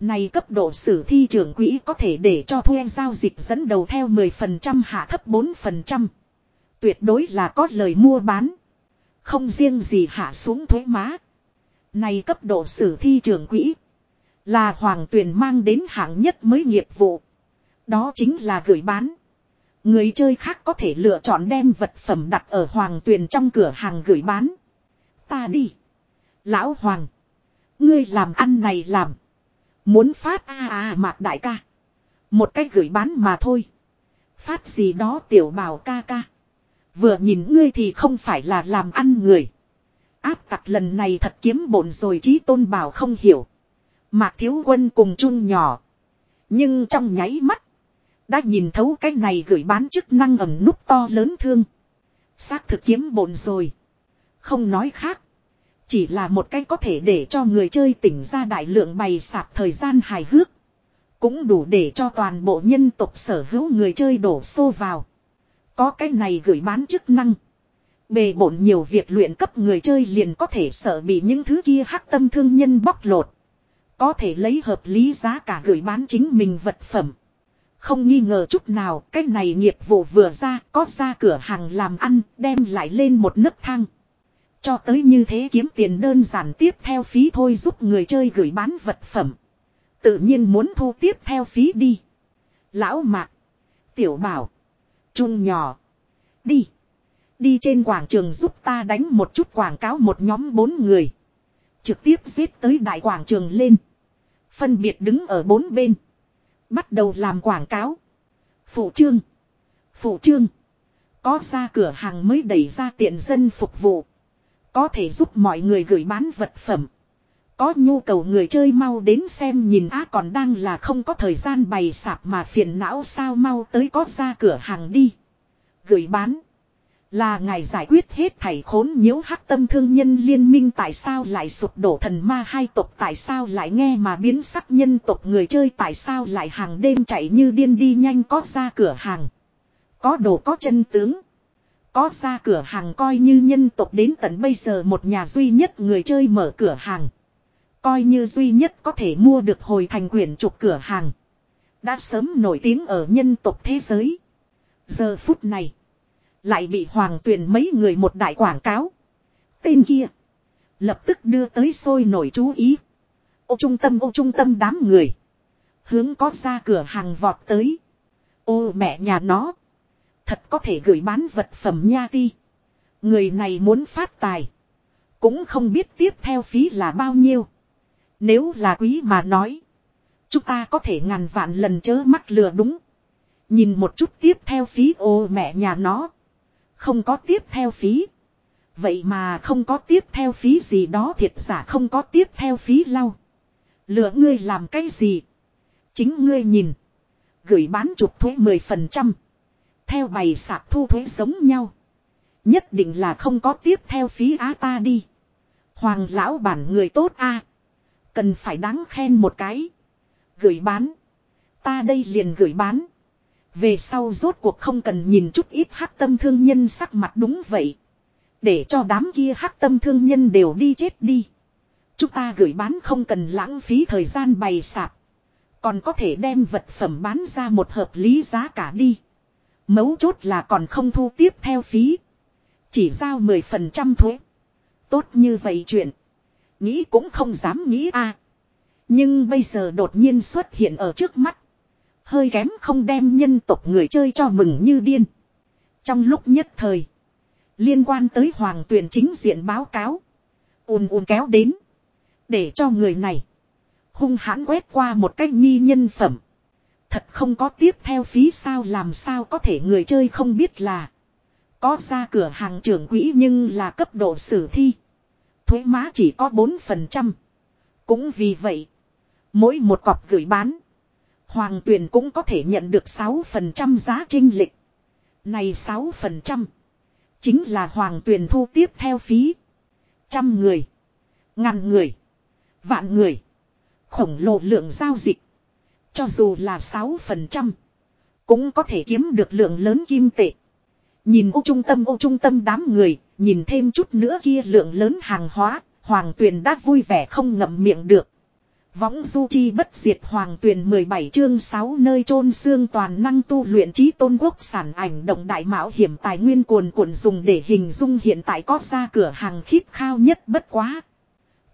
Này cấp độ sử thi trưởng quỹ có thể để cho thuê giao dịch dẫn đầu theo 10% hạ thấp 4%. Tuyệt đối là có lời mua bán. Không riêng gì hạ xuống thuế má. Này cấp độ sử thi trưởng quỹ. Là hoàng tuyển mang đến hạng nhất mới nghiệp vụ. Đó chính là gửi bán. Người chơi khác có thể lựa chọn đem vật phẩm đặt ở hoàng tuyền trong cửa hàng gửi bán. Ta đi. Lão Hoàng. Ngươi làm ăn này làm. Muốn phát a à, à mạc đại ca. Một cách gửi bán mà thôi. Phát gì đó tiểu bảo ca ca. Vừa nhìn ngươi thì không phải là làm ăn người. Áp tặc lần này thật kiếm bổn rồi trí tôn bảo không hiểu. Mạc thiếu quân cùng chung nhỏ. Nhưng trong nháy mắt. Đã nhìn thấu cái này gửi bán chức năng ẩm nút to lớn thương. Xác thực kiếm bổn rồi. Không nói khác. Chỉ là một cái có thể để cho người chơi tỉnh ra đại lượng bày sạp thời gian hài hước. Cũng đủ để cho toàn bộ nhân tộc sở hữu người chơi đổ xô vào. Có cái này gửi bán chức năng. Bề bộn nhiều việc luyện cấp người chơi liền có thể sợ bị những thứ kia hắc tâm thương nhân bóc lột. Có thể lấy hợp lý giá cả gửi bán chính mình vật phẩm. Không nghi ngờ chút nào, cái này nghiệp vụ vừa ra, có ra cửa hàng làm ăn, đem lại lên một nấc thang. Cho tới như thế kiếm tiền đơn giản tiếp theo phí thôi giúp người chơi gửi bán vật phẩm. Tự nhiên muốn thu tiếp theo phí đi. Lão mạc. Tiểu bảo. Trung nhỏ. Đi. Đi trên quảng trường giúp ta đánh một chút quảng cáo một nhóm bốn người. Trực tiếp giết tới đại quảng trường lên. Phân biệt đứng ở bốn bên. Bắt đầu làm quảng cáo. Phụ trương. Phụ trương. Có ra cửa hàng mới đẩy ra tiện dân phục vụ. Có thể giúp mọi người gửi bán vật phẩm. Có nhu cầu người chơi mau đến xem nhìn á còn đang là không có thời gian bày sạp mà phiền não sao mau tới có ra cửa hàng đi. Gửi bán. Là ngài giải quyết hết thảy khốn nhiễu hắc tâm thương nhân liên minh tại sao lại sụp đổ thần ma hai tộc, tại sao lại nghe mà biến sắc nhân tộc người chơi, tại sao lại hàng đêm chạy như điên đi nhanh có ra cửa hàng. Có đồ có chân tướng. Có ra cửa hàng coi như nhân tộc đến tận bây giờ một nhà duy nhất người chơi mở cửa hàng. Coi như duy nhất có thể mua được hồi thành quyển trục cửa hàng. Đã sớm nổi tiếng ở nhân tộc thế giới. Giờ phút này. Lại bị hoàng tuyển mấy người một đại quảng cáo. Tên kia. Lập tức đưa tới sôi nổi chú ý. Ô trung tâm, ô trung tâm đám người. Hướng có ra cửa hàng vọt tới. Ô mẹ nhà nó. Thật có thể gửi bán vật phẩm nha ti. Người này muốn phát tài. Cũng không biết tiếp theo phí là bao nhiêu. Nếu là quý mà nói. Chúng ta có thể ngàn vạn lần chớ mắt lừa đúng. Nhìn một chút tiếp theo phí ô mẹ nhà nó. Không có tiếp theo phí. Vậy mà không có tiếp theo phí gì đó thiệt giả không có tiếp theo phí lau. Lừa ngươi làm cái gì? Chính ngươi nhìn. Gửi bán chụp thuế 10%. Theo bày sạp thu thuế giống nhau. Nhất định là không có tiếp theo phí á ta đi. Hoàng lão bản người tốt a Cần phải đáng khen một cái. Gửi bán. Ta đây liền gửi bán. Về sau rốt cuộc không cần nhìn chút ít hắc tâm thương nhân sắc mặt đúng vậy. Để cho đám kia hắc tâm thương nhân đều đi chết đi. Chúng ta gửi bán không cần lãng phí thời gian bày sạp. Còn có thể đem vật phẩm bán ra một hợp lý giá cả đi. Mấu chốt là còn không thu tiếp theo phí. Chỉ giao 10% thuế. Tốt như vậy chuyện. Nghĩ cũng không dám nghĩ a. Nhưng bây giờ đột nhiên xuất hiện ở trước mắt. Hơi kém không đem nhân tộc người chơi cho mừng như điên. Trong lúc nhất thời. Liên quan tới hoàng tuyển chính diện báo cáo. ùn ùn kéo đến. Để cho người này. Hung hãn quét qua một cách nhi nhân phẩm. Thật không có tiếp theo phí sao làm sao có thể người chơi không biết là. Có ra cửa hàng trưởng quỹ nhưng là cấp độ sử thi. Thuế má chỉ có 4%. Cũng vì vậy. Mỗi một cọc gửi bán. Hoàng tuyền cũng có thể nhận được 6% giá trinh lịch. Này 6%. Chính là hoàng tuyền thu tiếp theo phí. Trăm người. Ngàn người. Vạn người. Khổng lồ lượng giao dịch. Cho dù là 6%. Cũng có thể kiếm được lượng lớn kim tệ. Nhìn ô trung tâm, ô trung tâm đám người. Nhìn thêm chút nữa kia lượng lớn hàng hóa. Hoàng tuyền đã vui vẻ không ngậm miệng được. Võng du chi bất diệt hoàng tuyển 17 chương 6 nơi chôn xương toàn năng tu luyện trí tôn quốc sản ảnh động đại mạo hiểm tài nguyên cuồn cuộn dùng để hình dung hiện tại có ra cửa hàng khít khao nhất bất quá.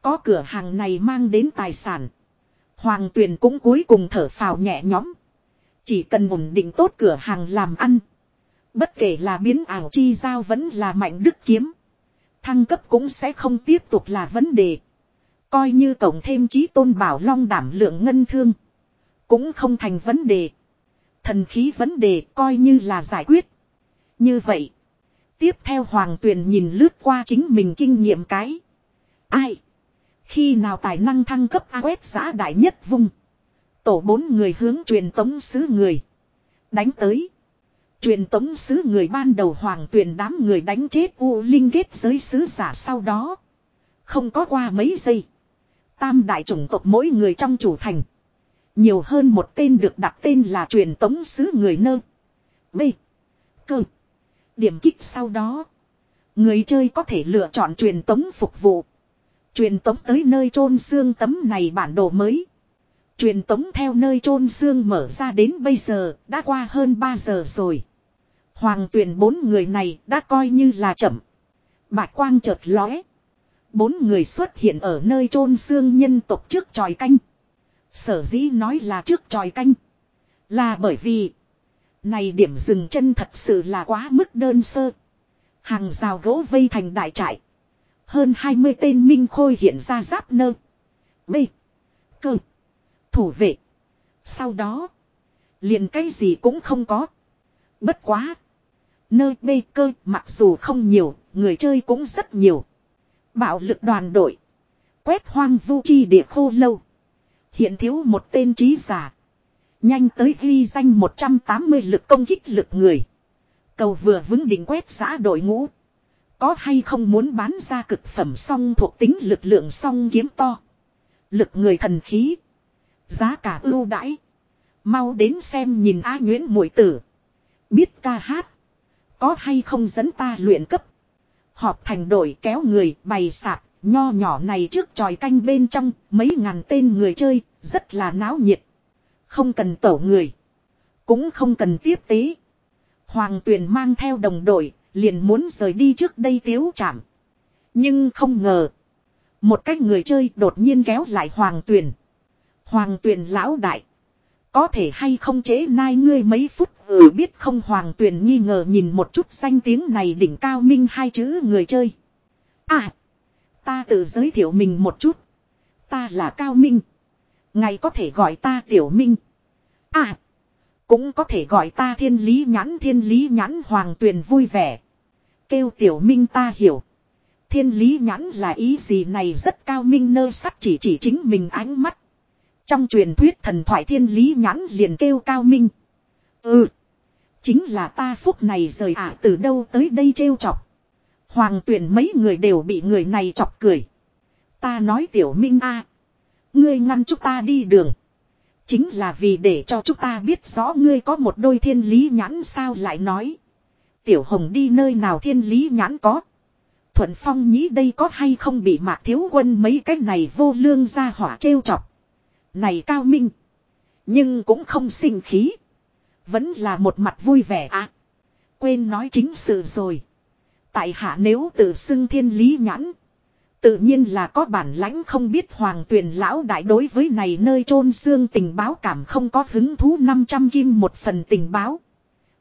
Có cửa hàng này mang đến tài sản. Hoàng tuyển cũng cuối cùng thở phào nhẹ nhõm. Chỉ cần ổn định tốt cửa hàng làm ăn. Bất kể là biến ảo chi giao vẫn là mạnh đức kiếm. Thăng cấp cũng sẽ không tiếp tục là vấn đề. Coi như tổng thêm trí tôn bảo long đảm lượng ngân thương. Cũng không thành vấn đề. Thần khí vấn đề coi như là giải quyết. Như vậy. Tiếp theo hoàng tuyền nhìn lướt qua chính mình kinh nghiệm cái. Ai? Khi nào tài năng thăng cấp A quét giã đại nhất vùng. Tổ bốn người hướng truyền tống sứ người. Đánh tới. Truyền tống sứ người ban đầu hoàng tuyền đám người đánh chết U Linh kết giới sứ giả sau đó. Không có qua mấy giây. Tam đại chủng tộc mỗi người trong chủ thành. Nhiều hơn một tên được đặt tên là truyền tống sứ người nơ. B. Cơ. Điểm kích sau đó. Người chơi có thể lựa chọn truyền tống phục vụ. Truyền tống tới nơi chôn xương tấm này bản đồ mới. Truyền tống theo nơi chôn xương mở ra đến bây giờ, đã qua hơn 3 giờ rồi. Hoàng tuyển bốn người này đã coi như là chậm. Bạch quang chợt lóe. Bốn người xuất hiện ở nơi chôn xương nhân tộc trước tròi canh. Sở dĩ nói là trước tròi canh. Là bởi vì. Này điểm dừng chân thật sự là quá mức đơn sơ. Hàng rào gỗ vây thành đại trại. Hơn 20 tên minh khôi hiện ra giáp nơ. B. Cơ. Thủ vệ. Sau đó. Liền cái gì cũng không có. Bất quá. Nơi B cơ mặc dù không nhiều, người chơi cũng rất nhiều. Bạo lực đoàn đội. Quét hoang vu chi địa khô lâu. Hiện thiếu một tên trí giả. Nhanh tới ghi danh 180 lực công kích lực người. Cầu vừa vững định quét xã đội ngũ. Có hay không muốn bán ra cực phẩm song thuộc tính lực lượng song kiếm to. Lực người thần khí. Giá cả ưu đãi. Mau đến xem nhìn A Nguyễn Mùi Tử. Biết ca hát. Có hay không dẫn ta luyện cấp. Họp thành đội kéo người bày sạp. Nho nhỏ này trước tròi canh bên trong. Mấy ngàn tên người chơi. Rất là náo nhiệt. Không cần tổ người. Cũng không cần tiếp tế. Hoàng tuyền mang theo đồng đội, liền muốn rời đi trước đây tiếu chạm. Nhưng không ngờ. Một cách người chơi đột nhiên kéo lại hoàng tuyền. Hoàng tuyền lão đại. Có thể hay không chế nai ngươi mấy phút ừ biết không hoàng tuyền nghi ngờ nhìn một chút danh tiếng này đỉnh cao minh hai chữ người chơi. À. Ta tự giới thiệu mình một chút. Ta là cao minh. Ngày có thể gọi ta tiểu minh. À. Cũng có thể gọi ta thiên lý nhãn thiên lý nhãn, hoàng tuyền vui vẻ. Kêu tiểu minh ta hiểu. Thiên lý nhãn là ý gì này rất cao minh nơ sắc chỉ chỉ chính mình ánh mắt. Trong truyền thuyết thần thoại thiên lý nhãn liền kêu cao minh. Ừ. Chính là ta phúc này rời ả từ đâu tới đây trêu chọc. Hoàng tuyển mấy người đều bị người này chọc cười. Ta nói tiểu minh a, Ngươi ngăn chúng ta đi đường. Chính là vì để cho chúng ta biết rõ ngươi có một đôi thiên lý nhãn sao lại nói. Tiểu hồng đi nơi nào thiên lý nhãn có. Thuận phong nhĩ đây có hay không bị mạc thiếu quân mấy cái này vô lương ra hỏa trêu chọc. Này cao minh. Nhưng cũng không sinh khí. Vẫn là một mặt vui vẻ à. Quên nói chính sự rồi. Tại hạ nếu tự xưng thiên lý nhãn. Tự nhiên là có bản lãnh không biết hoàng tuyển lão đại đối với này nơi chôn xương tình báo cảm không có hứng thú 500 kim một phần tình báo.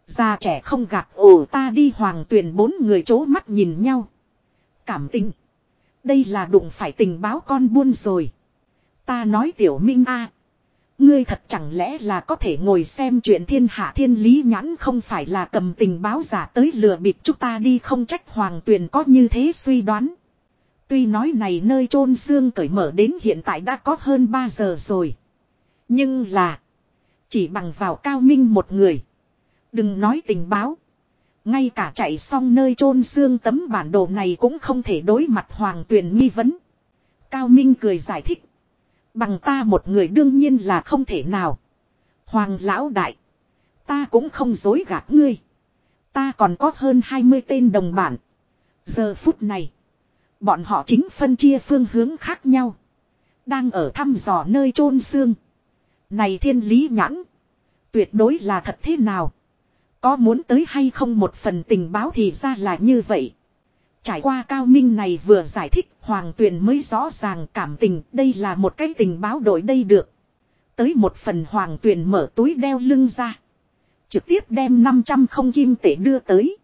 Già trẻ không gạt ổ ta đi hoàng tuyển bốn người chố mắt nhìn nhau. Cảm tình. Đây là đụng phải tình báo con buôn rồi. Ta nói tiểu minh a Ngươi thật chẳng lẽ là có thể ngồi xem chuyện thiên hạ thiên lý nhãn không phải là cầm tình báo giả tới lừa bịp chúng ta đi không trách hoàng tuyền có như thế suy đoán. Tuy nói này nơi chôn xương cởi mở đến hiện tại đã có hơn 3 giờ rồi. Nhưng là. Chỉ bằng vào cao minh một người. Đừng nói tình báo. Ngay cả chạy xong nơi chôn xương tấm bản đồ này cũng không thể đối mặt hoàng tuyền nghi vấn. Cao Minh cười giải thích. Bằng ta một người đương nhiên là không thể nào. Hoàng lão đại. Ta cũng không dối gạt ngươi. Ta còn có hơn 20 tên đồng bản. Giờ phút này. Bọn họ chính phân chia phương hướng khác nhau. Đang ở thăm dò nơi chôn xương. Này thiên lý nhãn. Tuyệt đối là thật thế nào. Có muốn tới hay không một phần tình báo thì ra là như vậy. Trải qua cao minh này vừa giải thích, Hoàng Tuyền mới rõ ràng cảm tình, đây là một cái tình báo đổi đây được. Tới một phần Hoàng Tuyền mở túi đeo lưng ra. Trực tiếp đem 500 không kim tể đưa tới.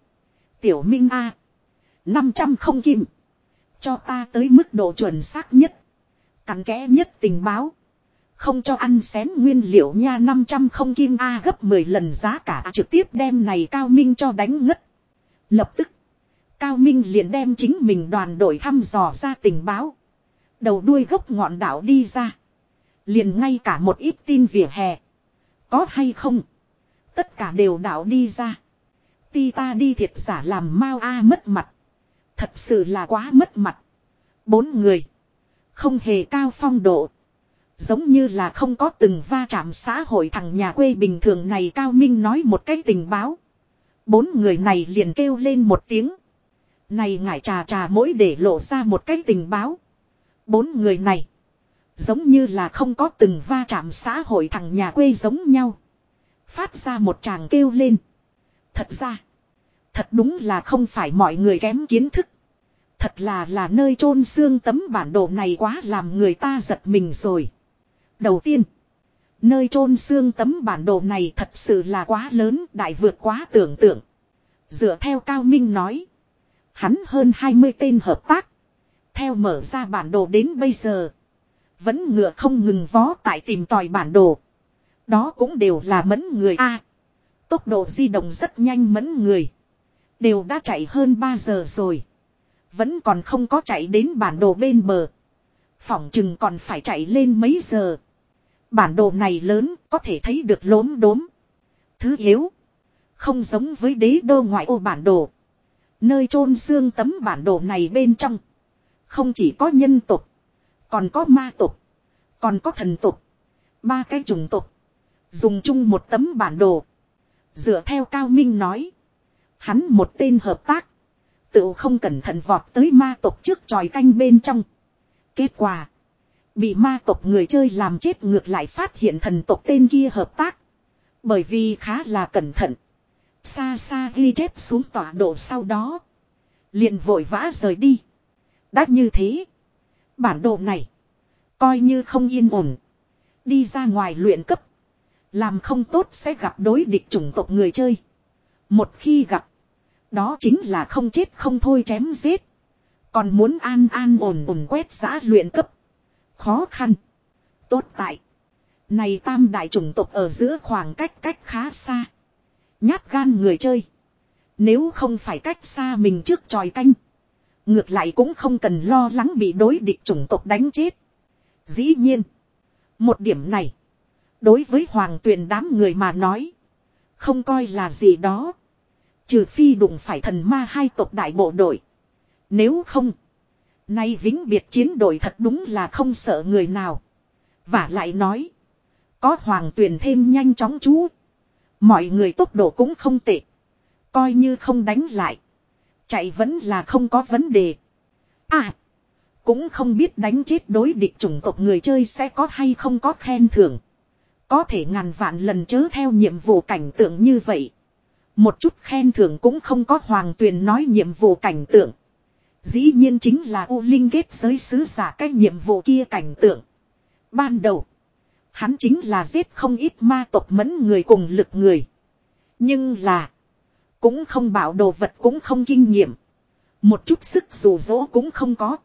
Tiểu Minh A. 500 không kim. Cho ta tới mức độ chuẩn xác nhất. Cắn kẽ nhất tình báo. Không cho ăn xén nguyên liệu nha 500 không kim A gấp 10 lần giá cả trực tiếp đem này Cao Minh cho đánh ngất. Lập tức. Cao Minh liền đem chính mình đoàn đội thăm dò ra tình báo. Đầu đuôi gốc ngọn đảo đi ra. Liền ngay cả một ít tin vỉa hè. Có hay không? Tất cả đều đảo đi ra. Ti ta đi thiệt giả làm mau A mất mặt. Thật sự là quá mất mặt. Bốn người. Không hề cao phong độ. Giống như là không có từng va chạm xã hội thằng nhà quê bình thường này Cao Minh nói một cái tình báo. Bốn người này liền kêu lên một tiếng. Này ngải trà trà mỗi để lộ ra một cái tình báo. Bốn người này. Giống như là không có từng va chạm xã hội thằng nhà quê giống nhau. Phát ra một chàng kêu lên. Thật ra. Thật đúng là không phải mọi người kém kiến thức. Thật là là nơi chôn xương tấm bản đồ này quá làm người ta giật mình rồi. Đầu tiên. Nơi chôn xương tấm bản đồ này thật sự là quá lớn, đại vượt quá tưởng tượng. Dựa theo Cao Minh nói. Hắn hơn 20 tên hợp tác. Theo mở ra bản đồ đến bây giờ. Vẫn ngựa không ngừng vó tại tìm tòi bản đồ. Đó cũng đều là mẫn người A. tốc độ di động rất nhanh mẫn người. Đều đã chạy hơn 3 giờ rồi. Vẫn còn không có chạy đến bản đồ bên bờ. Phỏng chừng còn phải chạy lên mấy giờ. Bản đồ này lớn, có thể thấy được lốm đốm. Thứ yếu. Không giống với đế đô ngoại ô bản đồ. Nơi chôn xương tấm bản đồ này bên trong. Không chỉ có nhân tục. Còn có ma tục. Còn có thần tục. Ba cái chủng tục. Dùng chung một tấm bản đồ. Dựa theo Cao Minh nói. Hắn một tên hợp tác. Tự không cẩn thận vọt tới ma tộc trước tròi canh bên trong. Kết quả. Bị ma tộc người chơi làm chết ngược lại phát hiện thần tộc tên kia hợp tác. Bởi vì khá là cẩn thận. Xa xa ghi chép xuống tọa độ sau đó. liền vội vã rời đi. Đã như thế. Bản đồ này. Coi như không yên ổn. Đi ra ngoài luyện cấp. Làm không tốt sẽ gặp đối địch chủng tộc người chơi. Một khi gặp. Đó chính là không chết không thôi chém giết. Còn muốn an an ổn ổn quét giã luyện cấp. Khó khăn. Tốt tại. Này tam đại chủng tộc ở giữa khoảng cách cách khá xa. Nhát gan người chơi. Nếu không phải cách xa mình trước tròi canh. Ngược lại cũng không cần lo lắng bị đối địch chủng tộc đánh chết. Dĩ nhiên. Một điểm này. Đối với hoàng tuyền đám người mà nói. Không coi là gì đó. Trừ phi đụng phải thần ma hai tộc đại bộ đội. Nếu không. Nay vĩnh biệt chiến đội thật đúng là không sợ người nào. Và lại nói. Có hoàng tuyền thêm nhanh chóng chú. Mọi người tốc độ cũng không tệ. Coi như không đánh lại. Chạy vẫn là không có vấn đề. À. Cũng không biết đánh chết đối địch chủng tộc người chơi sẽ có hay không có khen thưởng. Có thể ngàn vạn lần chớ theo nhiệm vụ cảnh tượng như vậy. Một chút khen thưởng cũng không có hoàng tuyền nói nhiệm vụ cảnh tượng. Dĩ nhiên chính là U Linh kết giới sứ giả cái nhiệm vụ kia cảnh tượng. Ban đầu. Hắn chính là giết không ít ma tộc mẫn người cùng lực người. Nhưng là. Cũng không bảo đồ vật cũng không kinh nghiệm. Một chút sức rủ rỗ cũng không có.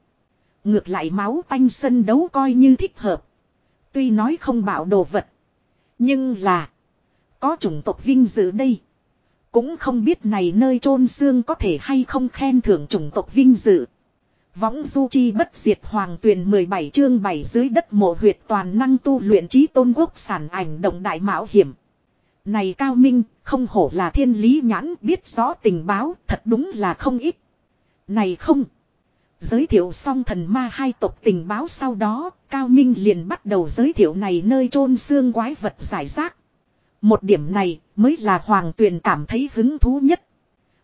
Ngược lại máu tanh sân đấu coi như thích hợp. Tuy nói không bảo đồ vật. Nhưng là. Có chủng tộc vinh dự đây. Cũng không biết này nơi chôn xương có thể hay không khen thưởng chủng tộc vinh dự. Võng du chi bất diệt hoàng tuyền 17 chương 7 dưới đất mộ huyệt toàn năng tu luyện trí tôn quốc sản ảnh động đại mạo hiểm. Này cao minh, không hổ là thiên lý nhãn biết rõ tình báo, thật đúng là không ít. Này không. Giới thiệu xong thần ma hai tộc tình báo sau đó, Cao Minh liền bắt đầu giới thiệu này nơi chôn xương quái vật giải rác. Một điểm này mới là hoàng tuyền cảm thấy hứng thú nhất.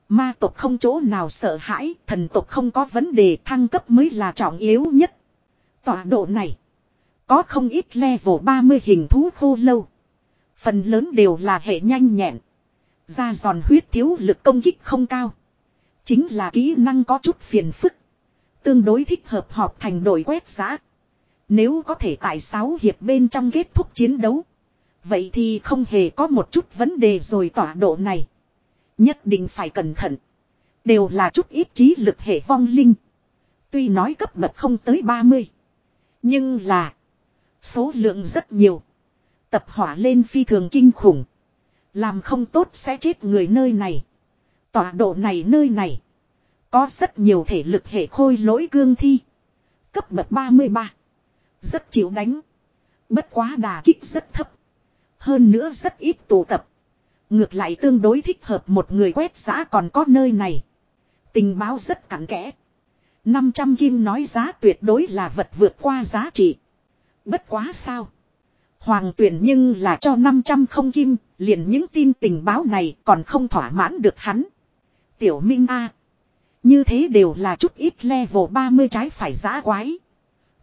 Ma tộc không chỗ nào sợ hãi, thần tộc không có vấn đề thăng cấp mới là trọng yếu nhất. Tọa độ này, Có không ít level 30 hình thú khô lâu. Phần lớn đều là hệ nhanh nhẹn. Da giòn huyết thiếu lực công kích không cao. Chính là kỹ năng có chút phiền phức. Tương đối thích hợp họp thành đội quét giá. Nếu có thể tại 6 hiệp bên trong kết thúc chiến đấu. Vậy thì không hề có một chút vấn đề rồi tọa độ này. Nhất định phải cẩn thận. Đều là chút ít trí lực hệ vong linh. Tuy nói cấp bậc không tới 30. Nhưng là. Số lượng rất nhiều. Tập hỏa lên phi thường kinh khủng. Làm không tốt sẽ chết người nơi này. Tọa độ này nơi này. Có rất nhiều thể lực hệ khôi lỗi cương thi. Cấp bậc 33. Rất chịu đánh. Bất quá đà kích rất thấp. Hơn nữa rất ít tụ tập. Ngược lại tương đối thích hợp một người quét xã còn có nơi này. Tình báo rất cặn kẽ. 500 kim nói giá tuyệt đối là vật vượt qua giá trị. Bất quá sao. Hoàng tuyển nhưng là cho 500 không kim, liền những tin tình báo này còn không thỏa mãn được hắn. Tiểu Minh A. Như thế đều là chút ít level 30 trái phải giá quái.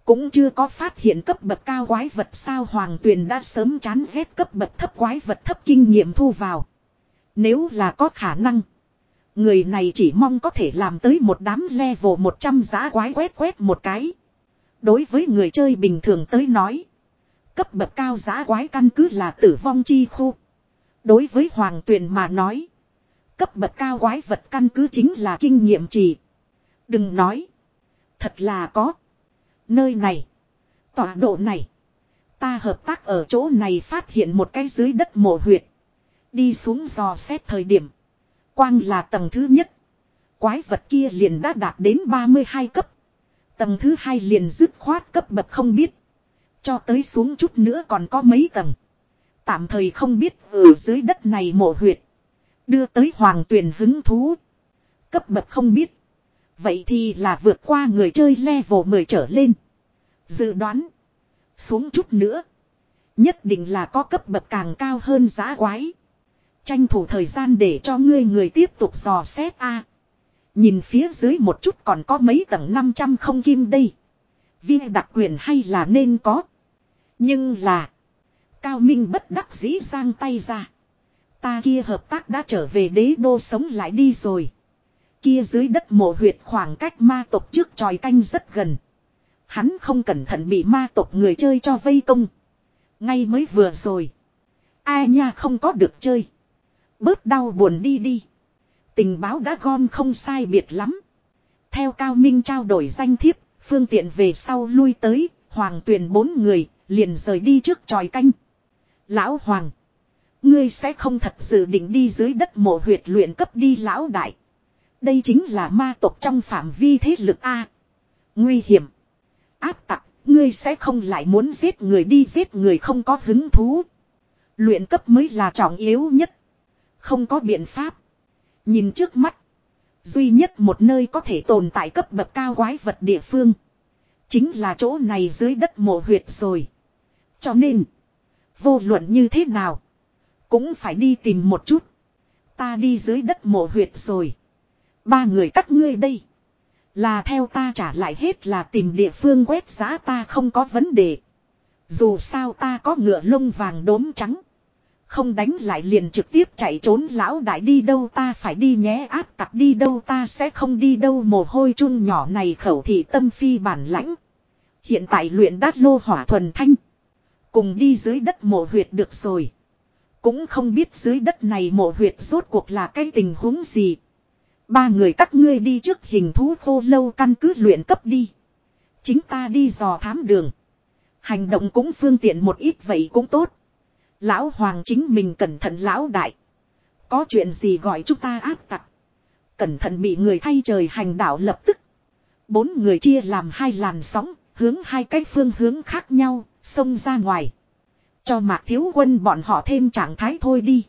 Cũng chưa có phát hiện cấp bậc cao quái vật sao hoàng tuyền đã sớm chán ghét cấp bậc thấp quái vật thấp kinh nghiệm thu vào. Nếu là có khả năng. Người này chỉ mong có thể làm tới một đám level 100 giá quái quét quét một cái. Đối với người chơi bình thường tới nói. Cấp bậc cao giá quái căn cứ là tử vong chi khu. Đối với hoàng tuyền mà nói. Cấp bậc cao quái vật căn cứ chính là kinh nghiệm trì. Đừng nói. Thật là có. Nơi này. Tọa độ này. Ta hợp tác ở chỗ này phát hiện một cái dưới đất mộ huyệt. Đi xuống dò xét thời điểm. Quang là tầng thứ nhất. Quái vật kia liền đã đạt đến 32 cấp. Tầng thứ hai liền dứt khoát cấp bậc không biết. Cho tới xuống chút nữa còn có mấy tầng. Tạm thời không biết ở dưới đất này mộ huyệt. Đưa tới hoàng tuyền hứng thú. Cấp bậc không biết. Vậy thì là vượt qua người chơi level 10 trở lên. Dự đoán. Xuống chút nữa. Nhất định là có cấp bậc càng cao hơn giá quái. Tranh thủ thời gian để cho ngươi người tiếp tục dò xét a. nhìn phía dưới một chút còn có mấy tầng 500 không kim đây. Viên đặc quyền hay là nên có. Nhưng là. Cao Minh bất đắc dĩ giang tay ra. Ta kia hợp tác đã trở về đế đô sống lại đi rồi. Kia dưới đất mộ huyệt khoảng cách ma tộc trước tròi canh rất gần. Hắn không cẩn thận bị ma tộc người chơi cho vây công. Ngay mới vừa rồi. Ai nha không có được chơi. Bớt đau buồn đi đi. Tình báo đã gom không sai biệt lắm. Theo Cao Minh trao đổi danh thiếp, phương tiện về sau lui tới, hoàng tuyển bốn người, liền rời đi trước tròi canh. Lão Hoàng. Ngươi sẽ không thật dự định đi dưới đất mộ huyệt luyện cấp đi lão đại. Đây chính là ma tộc trong phạm vi thế lực A. Nguy hiểm. Áp tặc, ngươi sẽ không lại muốn giết người đi giết người không có hứng thú. Luyện cấp mới là trọng yếu nhất. Không có biện pháp. Nhìn trước mắt. Duy nhất một nơi có thể tồn tại cấp bậc cao quái vật địa phương. Chính là chỗ này dưới đất mộ huyệt rồi. Cho nên. Vô luận như thế nào. Cũng phải đi tìm một chút. Ta đi dưới đất mộ huyệt rồi. Ba người các ngươi đây. Là theo ta trả lại hết là tìm địa phương quét giá ta không có vấn đề. Dù sao ta có ngựa lông vàng đốm trắng. Không đánh lại liền trực tiếp chạy trốn lão đại đi đâu ta phải đi nhé, áp tặc đi đâu ta sẽ không đi đâu mồ hôi chun nhỏ này khẩu thị tâm phi bản lãnh. Hiện tại luyện đát lô hỏa thuần thanh. Cùng đi dưới đất mộ huyệt được rồi. Cũng không biết dưới đất này mộ huyệt rốt cuộc là cái tình huống gì. Ba người các ngươi đi trước hình thú khô lâu căn cứ luyện cấp đi. Chính ta đi dò thám đường. Hành động cũng phương tiện một ít vậy cũng tốt. Lão Hoàng chính mình cẩn thận lão đại. Có chuyện gì gọi chúng ta áp tặc. Cẩn thận bị người thay trời hành đạo lập tức. Bốn người chia làm hai làn sóng, hướng hai cái phương hướng khác nhau, xông ra ngoài. Cho mạc thiếu quân bọn họ thêm trạng thái thôi đi.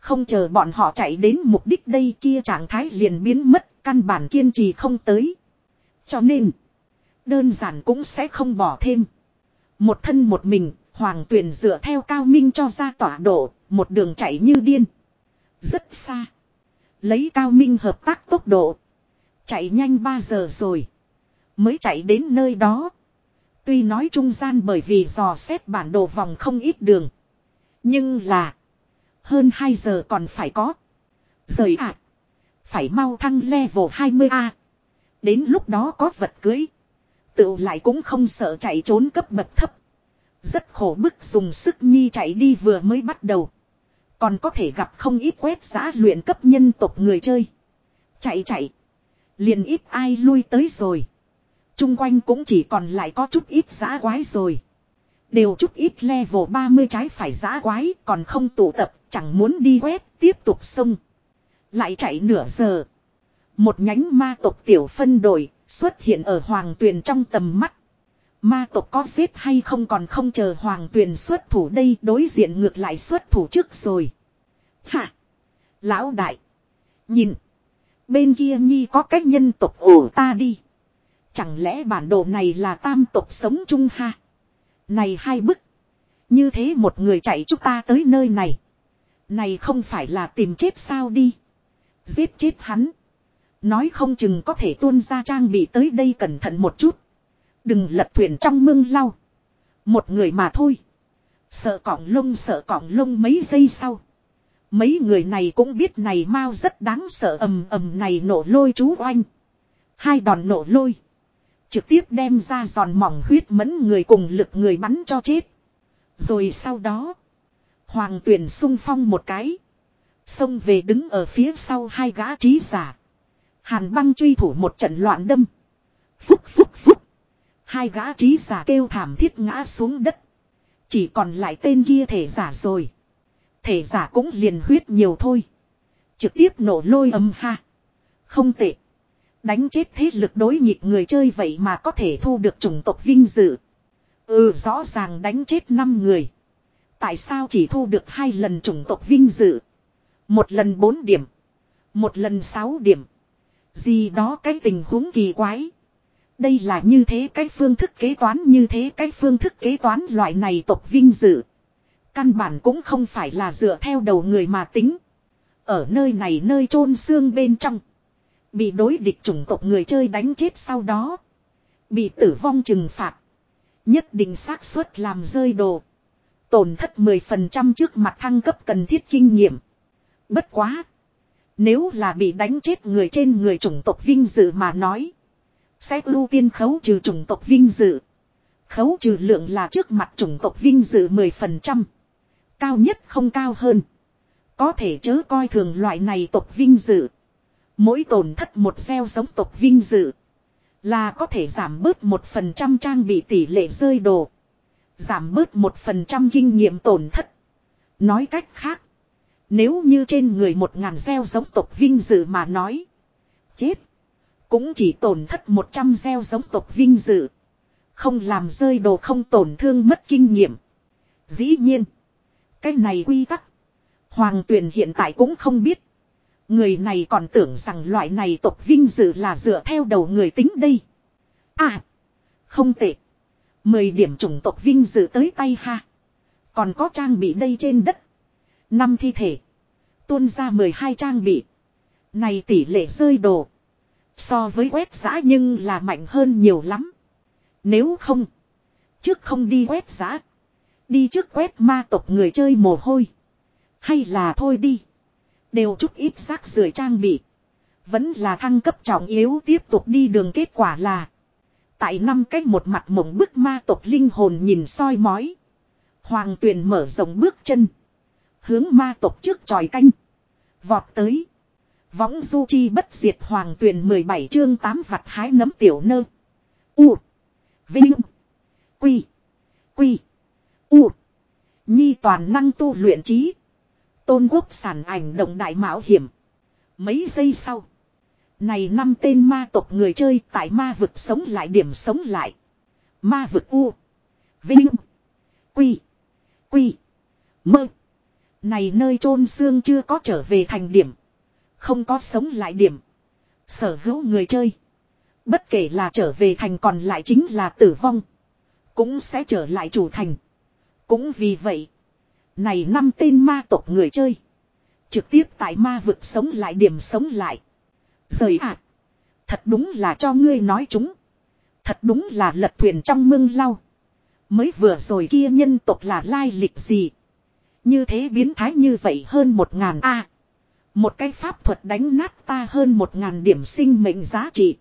Không chờ bọn họ chạy đến mục đích đây kia trạng thái liền biến mất, căn bản kiên trì không tới. Cho nên, đơn giản cũng sẽ không bỏ thêm. Một thân một mình, hoàng tuyển dựa theo cao minh cho ra tọa độ, một đường chạy như điên. Rất xa. Lấy cao minh hợp tác tốc độ. Chạy nhanh 3 giờ rồi. Mới chạy đến nơi đó. Tuy nói trung gian bởi vì dò xét bản đồ vòng không ít đường. Nhưng là. Hơn 2 giờ còn phải có. Rời ạ. Phải mau thăng level 20A. Đến lúc đó có vật cưới. Tự lại cũng không sợ chạy trốn cấp bậc thấp. Rất khổ bức dùng sức nhi chạy đi vừa mới bắt đầu. Còn có thể gặp không ít quét giã luyện cấp nhân tộc người chơi. Chạy chạy. Liền ít ai lui tới rồi. Trung quanh cũng chỉ còn lại có chút ít giã quái rồi. Đều chút ít level 30 trái phải giã quái, còn không tụ tập, chẳng muốn đi quét, tiếp tục xông. Lại chạy nửa giờ. Một nhánh ma tộc tiểu phân đội xuất hiện ở hoàng tuyền trong tầm mắt. Ma tộc có giết hay không còn không chờ hoàng tuyền xuất thủ đây, đối diện ngược lại xuất thủ trước rồi. Hả? Lão đại. Nhìn. Bên kia nhi có cách nhân tộc ổ ta đi. Chẳng lẽ bản đồ này là tam tộc sống chung ha? Này hai bức. Như thế một người chạy chúng ta tới nơi này. Này không phải là tìm chết sao đi. Giết chết hắn. Nói không chừng có thể tuôn ra trang bị tới đây cẩn thận một chút. Đừng lật thuyền trong mương lau. Một người mà thôi. Sợ cỏng lông, sợ cỏng lông mấy giây sau. Mấy người này cũng biết này mau rất đáng sợ ầm ầm này nổ lôi chú oanh. Hai đòn nổ lôi. Trực tiếp đem ra giòn mỏng huyết mẫn người cùng lực người bắn cho chết. Rồi sau đó. Hoàng tuyển sung phong một cái. Xông về đứng ở phía sau hai gã trí giả. Hàn băng truy thủ một trận loạn đâm. Phúc phúc phúc. Hai gã trí giả kêu thảm thiết ngã xuống đất. Chỉ còn lại tên kia thể giả rồi. Thể giả cũng liền huyết nhiều thôi. Trực tiếp nổ lôi âm ha. Không tệ. Đánh chết thế lực đối nghịch người chơi vậy mà có thể thu được chủng tộc vinh dự. Ừ rõ ràng đánh chết 5 người. Tại sao chỉ thu được hai lần chủng tộc vinh dự? Một lần 4 điểm. Một lần 6 điểm. Gì đó cái tình huống kỳ quái. Đây là như thế cái phương thức kế toán, như thế cái phương thức kế toán loại này tộc vinh dự. Căn bản cũng không phải là dựa theo đầu người mà tính. Ở nơi này nơi chôn xương bên trong. Bị đối địch chủng tộc người chơi đánh chết sau đó. Bị tử vong trừng phạt. Nhất định xác suất làm rơi đồ. Tổn thất 10% trước mặt thăng cấp cần thiết kinh nghiệm. Bất quá. Nếu là bị đánh chết người trên người chủng tộc vinh dự mà nói. Sẽ ưu tiên khấu trừ chủng tộc vinh dự. Khấu trừ lượng là trước mặt chủng tộc vinh dự 10%. Cao nhất không cao hơn. Có thể chớ coi thường loại này tộc vinh dự. Mỗi tổn thất một gieo giống tộc vinh dự. Là có thể giảm bớt một phần trăm trang bị tỷ lệ rơi đồ. Giảm bớt một phần trăm kinh nghiệm tổn thất. Nói cách khác. Nếu như trên người một ngàn gieo giống tộc vinh dự mà nói. Chết. Cũng chỉ tổn thất một trăm gieo giống tộc vinh dự. Không làm rơi đồ không tổn thương mất kinh nghiệm. Dĩ nhiên. Cái này quy tắc. Hoàng tuyển hiện tại cũng không biết. Người này còn tưởng rằng loại này tộc vinh dự là dựa theo đầu người tính đây. À. Không tệ. Mười điểm chủng tộc vinh dự tới tay ha. Còn có trang bị đây trên đất. Năm thi thể. Tuôn ra 12 trang bị. Này tỷ lệ rơi đồ. So với quét giã nhưng là mạnh hơn nhiều lắm. Nếu không. Trước không đi quét giã. Đi trước quét ma tộc người chơi mồ hôi. Hay là thôi đi. Đều chút ít rác rưởi trang bị. Vẫn là thăng cấp trọng yếu tiếp tục đi đường kết quả là. Tại năm cách một mặt mộng bức ma tộc linh hồn nhìn soi mói. Hoàng tuyền mở rộng bước chân. Hướng ma tộc trước tròi canh. Vọt tới. Võng du chi bất diệt hoàng tuyền 17 chương 8 vặt hái nấm tiểu nơ. U. Vinh. Quy. Quy. U. Nhi toàn năng tu luyện trí. Tôn quốc sản ảnh động đại mạo hiểm. Mấy giây sau. Này năm tên ma tộc người chơi tại ma vực sống lại điểm sống lại. Ma vực U. Vinh. Quy. Quy. Mơ. Này nơi chôn xương chưa có trở về thành điểm. Không có sống lại điểm. Sở hữu người chơi. Bất kể là trở về thành còn lại chính là tử vong. Cũng sẽ trở lại chủ thành. Cũng vì vậy. Này năm tên ma tộc người chơi. Trực tiếp tại ma vực sống lại điểm sống lại. Rời ạ. À, thật đúng là cho ngươi nói chúng. Thật đúng là lật thuyền trong mương lau. Mới vừa rồi kia nhân tộc là lai lịch gì. Như thế biến thái như vậy hơn một ngàn A. một cái pháp thuật đánh nát ta hơn một ngàn điểm sinh mệnh giá trị.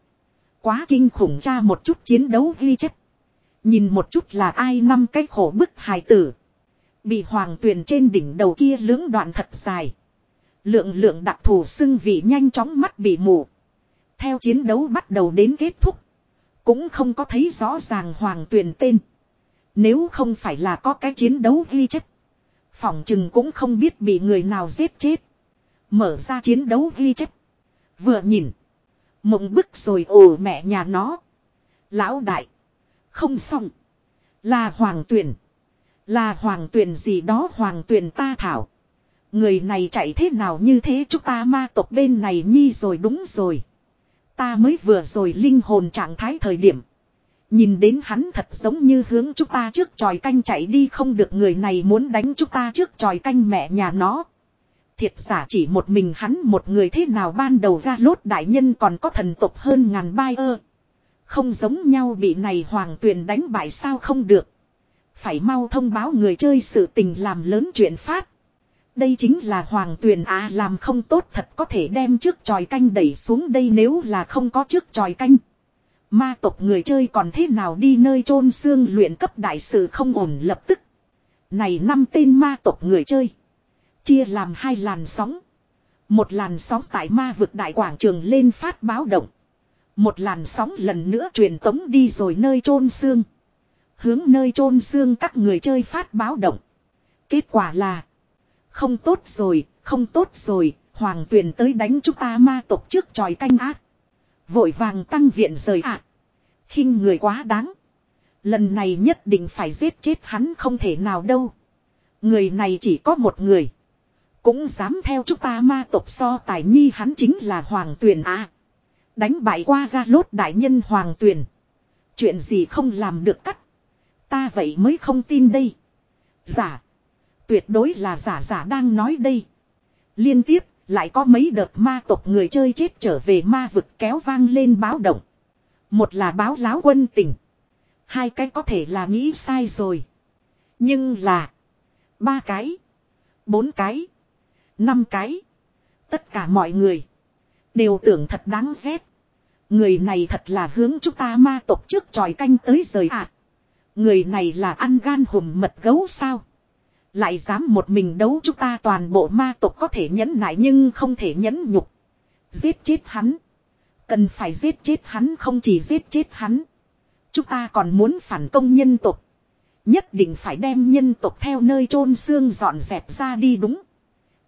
Quá kinh khủng cha một chút chiến đấu ghi chất. Nhìn một chút là ai năm cái khổ bức hài tử. Bị hoàng tuyền trên đỉnh đầu kia lưỡng đoạn thật dài. Lượng lượng đặc thù xưng vị nhanh chóng mắt bị mù. Theo chiến đấu bắt đầu đến kết thúc. Cũng không có thấy rõ ràng hoàng tuyền tên. Nếu không phải là có cái chiến đấu ghi chất. Phỏng chừng cũng không biết bị người nào giết chết. Mở ra chiến đấu ghi chất. Vừa nhìn. Mộng bức rồi ồ mẹ nhà nó. Lão đại. Không xong. Là hoàng tuyển. Là hoàng tuyển gì đó hoàng tuyển ta thảo. Người này chạy thế nào như thế chúng ta ma tộc bên này nhi rồi đúng rồi. Ta mới vừa rồi linh hồn trạng thái thời điểm. Nhìn đến hắn thật giống như hướng chúng ta trước tròi canh chạy đi không được người này muốn đánh chúng ta trước tròi canh mẹ nhà nó. Thiệt giả chỉ một mình hắn một người thế nào ban đầu ra lốt đại nhân còn có thần tục hơn ngàn bai ơ. Không giống nhau bị này hoàng tuyền đánh bại sao không được. Phải mau thông báo người chơi sự tình làm lớn chuyện phát. Đây chính là hoàng tuyền à làm không tốt thật có thể đem trước tròi canh đẩy xuống đây nếu là không có trước tròi canh. Ma tộc người chơi còn thế nào đi nơi chôn xương luyện cấp đại sự không ổn lập tức. Này năm tên ma tộc người chơi. Chia làm hai làn sóng. Một làn sóng tại ma vực đại quảng trường lên phát báo động. Một làn sóng lần nữa truyền tống đi rồi nơi chôn xương. Hướng nơi chôn xương các người chơi phát báo động. Kết quả là. Không tốt rồi, không tốt rồi, hoàng tuyền tới đánh chúng ta ma tộc trước tròi canh ác. Vội vàng tăng viện rời ạ. À. khinh người quá đáng. Lần này nhất định phải giết chết hắn không thể nào đâu. Người này chỉ có một người. Cũng dám theo chúng ta ma tộc so tài nhi hắn chính là Hoàng Tuyền à. Đánh bại qua ra lốt đại nhân Hoàng Tuyền. Chuyện gì không làm được cắt. Ta vậy mới không tin đây. Giả. Tuyệt đối là giả giả đang nói đây. Liên tiếp, lại có mấy đợt ma tộc người chơi chết trở về ma vực kéo vang lên báo động. Một là báo láo quân tình. Hai cái có thể là nghĩ sai rồi. Nhưng là. Ba cái. Bốn cái. Năm cái. Tất cả mọi người. Đều tưởng thật đáng ghét. Người này thật là hướng chúng ta ma tộc trước tròi canh tới rời ạ. À. Người này là ăn gan hùm mật gấu sao. Lại dám một mình đấu chúng ta toàn bộ ma tộc có thể nhẫn nại nhưng không thể nhẫn nhục. Giết chết hắn. Cần phải giết chết hắn không chỉ giết chết hắn. Chúng ta còn muốn phản công nhân tộc. Nhất định phải đem nhân tộc theo nơi chôn xương dọn dẹp ra đi đúng.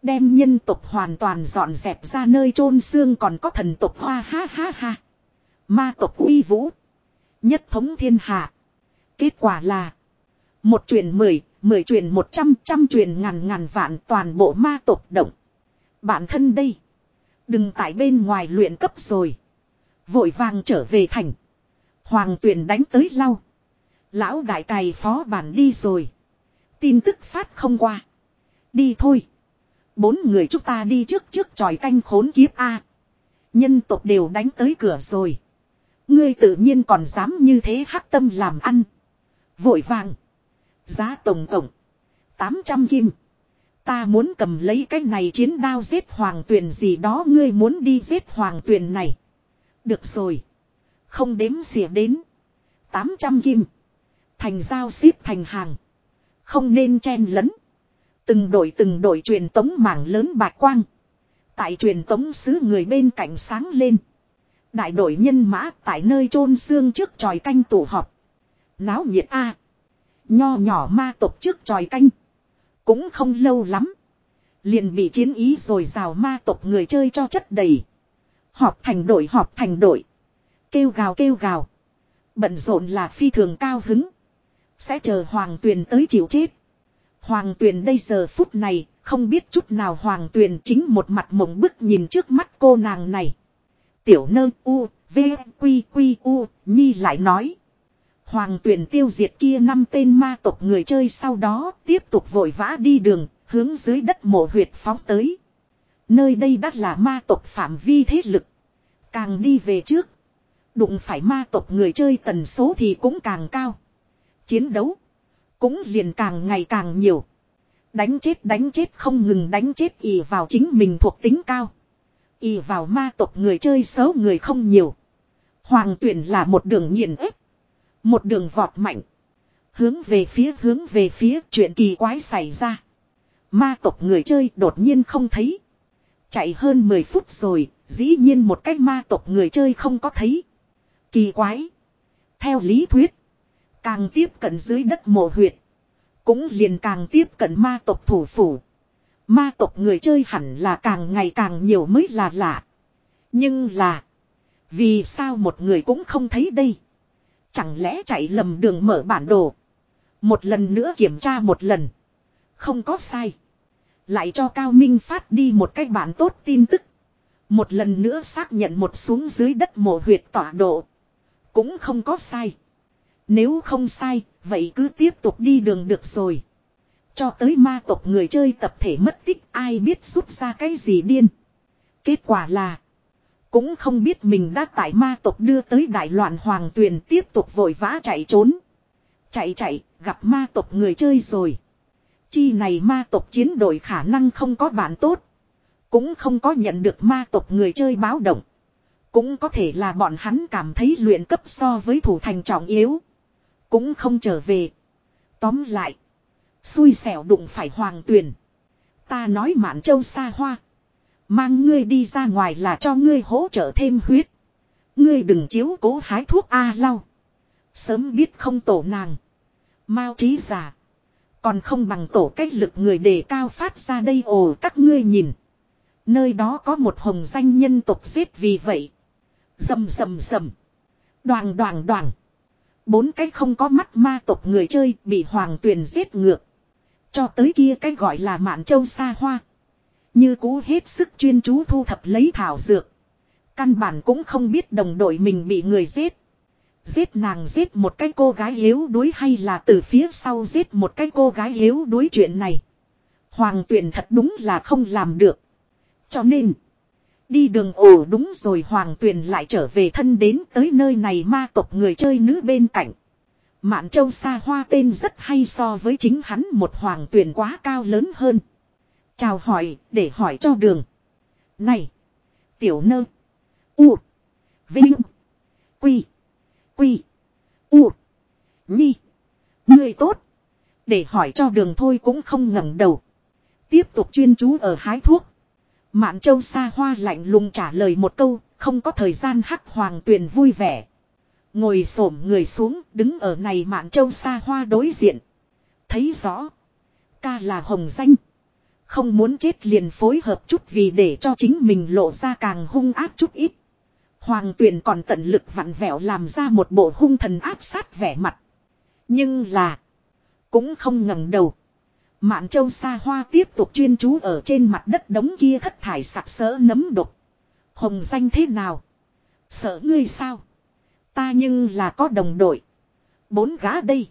Đem nhân tộc hoàn toàn dọn dẹp ra nơi chôn xương còn có thần tộc hoa ha ha ha. Ma tộc uy vũ. Nhất thống thiên hạ. Kết quả là. Một truyền mười, mười truyền một trăm, trăm truyền ngàn ngàn vạn toàn bộ ma tộc động. Bản thân đây. Đừng tại bên ngoài luyện cấp rồi. Vội vàng trở về thành. Hoàng tuyển đánh tới lau. Lão đại cày phó bản đi rồi. Tin tức phát không qua. Đi thôi. Bốn người chúng ta đi trước trước tròi canh khốn kiếp A. Nhân tộc đều đánh tới cửa rồi. Ngươi tự nhiên còn dám như thế hắc tâm làm ăn. Vội vàng. Giá tổng cộng. 800 kim. Ta muốn cầm lấy cái này chiến đao giết hoàng tuyền gì đó, ngươi muốn đi giết hoàng tuyền này. Được rồi. Không đếm xỉa đến. 800 kim. Thành giao xếp thành hàng. Không nên chen lấn. Từng đội từng đội truyền tống mảng lớn bạc quang. Tại truyền tống xứ người bên cạnh sáng lên. Đại đội nhân mã tại nơi chôn xương trước tròi canh tụ họp. Náo nhiệt a Nho nhỏ ma tộc trước tròi canh. Cũng không lâu lắm. Liền bị chiến ý rồi rào ma tộc người chơi cho chất đầy. Họp thành đội họp thành đội. Kêu gào kêu gào. Bận rộn là phi thường cao hứng. Sẽ chờ hoàng tuyền tới chịu chết. Hoàng tuyền đây giờ phút này, không biết chút nào hoàng tuyền chính một mặt mộng bức nhìn trước mắt cô nàng này. Tiểu nơ u, v, quy quy u, nhi lại nói. Hoàng tuyền tiêu diệt kia năm tên ma tộc người chơi sau đó tiếp tục vội vã đi đường, hướng dưới đất mộ huyệt phóng tới. Nơi đây đắt là ma tộc phạm vi thế lực. Càng đi về trước, Đụng phải ma tộc người chơi tần số thì cũng càng cao. Chiến đấu. Cũng liền càng ngày càng nhiều. Đánh chết đánh chết không ngừng đánh chết ỉ vào chính mình thuộc tính cao. ỉ vào ma tộc người chơi xấu người không nhiều. Hoàng tuyển là một đường nghiền ép. Một đường vọt mạnh. Hướng về phía hướng về phía chuyện kỳ quái xảy ra. Ma tộc người chơi đột nhiên không thấy. Chạy hơn 10 phút rồi, dĩ nhiên một cách ma tộc người chơi không có thấy. Kỳ quái. Theo lý thuyết, càng tiếp cận dưới đất mộ huyệt, cũng liền càng tiếp cận ma tộc thủ phủ. Ma tộc người chơi hẳn là càng ngày càng nhiều mới là lạ. Nhưng là, vì sao một người cũng không thấy đây? Chẳng lẽ chạy lầm đường mở bản đồ? Một lần nữa kiểm tra một lần. Không có sai. Lại cho Cao Minh phát đi một cách bản tốt tin tức. Một lần nữa xác nhận một xuống dưới đất mộ huyệt tọa độ. Cũng không có sai. Nếu không sai, vậy cứ tiếp tục đi đường được rồi. Cho tới ma tộc người chơi tập thể mất tích ai biết rút ra cái gì điên. Kết quả là. Cũng không biết mình đã tại ma tộc đưa tới đại loạn hoàng tuyền tiếp tục vội vã chạy trốn. Chạy chạy, gặp ma tộc người chơi rồi. Chi này ma tộc chiến đội khả năng không có bản tốt. Cũng không có nhận được ma tộc người chơi báo động. Cũng có thể là bọn hắn cảm thấy luyện cấp so với thủ thành trọng yếu. Cũng không trở về. Tóm lại. Xui xẻo đụng phải hoàng tuyền. Ta nói mạn châu xa hoa. Mang ngươi đi ra ngoài là cho ngươi hỗ trợ thêm huyết. Ngươi đừng chiếu cố hái thuốc A lau. Sớm biết không tổ nàng. Mao trí giả. Còn không bằng tổ cách lực người đề cao phát ra đây ồ, các ngươi nhìn. Nơi đó có một hồng danh nhân tộc giết vì vậy. Dầm dầm dầm. Đoàn đoàn đoàn. Bốn cái không có mắt ma tộc người chơi bị hoàng tuyền giết ngược. Cho tới kia cái gọi là mạn châu xa hoa. Như cũ hết sức chuyên chú thu thập lấy thảo dược. Căn bản cũng không biết đồng đội mình bị người giết. Giết nàng giết một cái cô gái yếu đuối hay là từ phía sau giết một cái cô gái yếu đuối chuyện này. Hoàng tuyển thật đúng là không làm được. Cho nên. Đi đường ổ đúng rồi hoàng tuyền lại trở về thân đến tới nơi này ma tộc người chơi nữ bên cạnh. Mạn châu xa hoa tên rất hay so với chính hắn một hoàng tuyền quá cao lớn hơn. Chào hỏi, để hỏi cho đường. Này! Tiểu nơ! U! Vinh! Quy! Quy! U! Nhi! Người tốt! Để hỏi cho đường thôi cũng không ngẩng đầu. Tiếp tục chuyên chú ở hái thuốc. Mạn châu xa hoa lạnh lùng trả lời một câu, không có thời gian hắc hoàng tuyền vui vẻ. Ngồi xổm người xuống, đứng ở này mạn châu xa hoa đối diện. Thấy rõ. Ca là hồng danh. Không muốn chết liền phối hợp chút vì để cho chính mình lộ ra càng hung ác chút ít. Hoàng tuyền còn tận lực vặn vẹo làm ra một bộ hung thần áp sát vẻ mặt. Nhưng là. Cũng không ngẩng đầu. Mạn châu xa hoa tiếp tục chuyên chú ở trên mặt đất đống kia thất thải sặc sỡ nấm độc. Hồng danh thế nào? Sợ ngươi sao? Ta nhưng là có đồng đội. Bốn gã đây.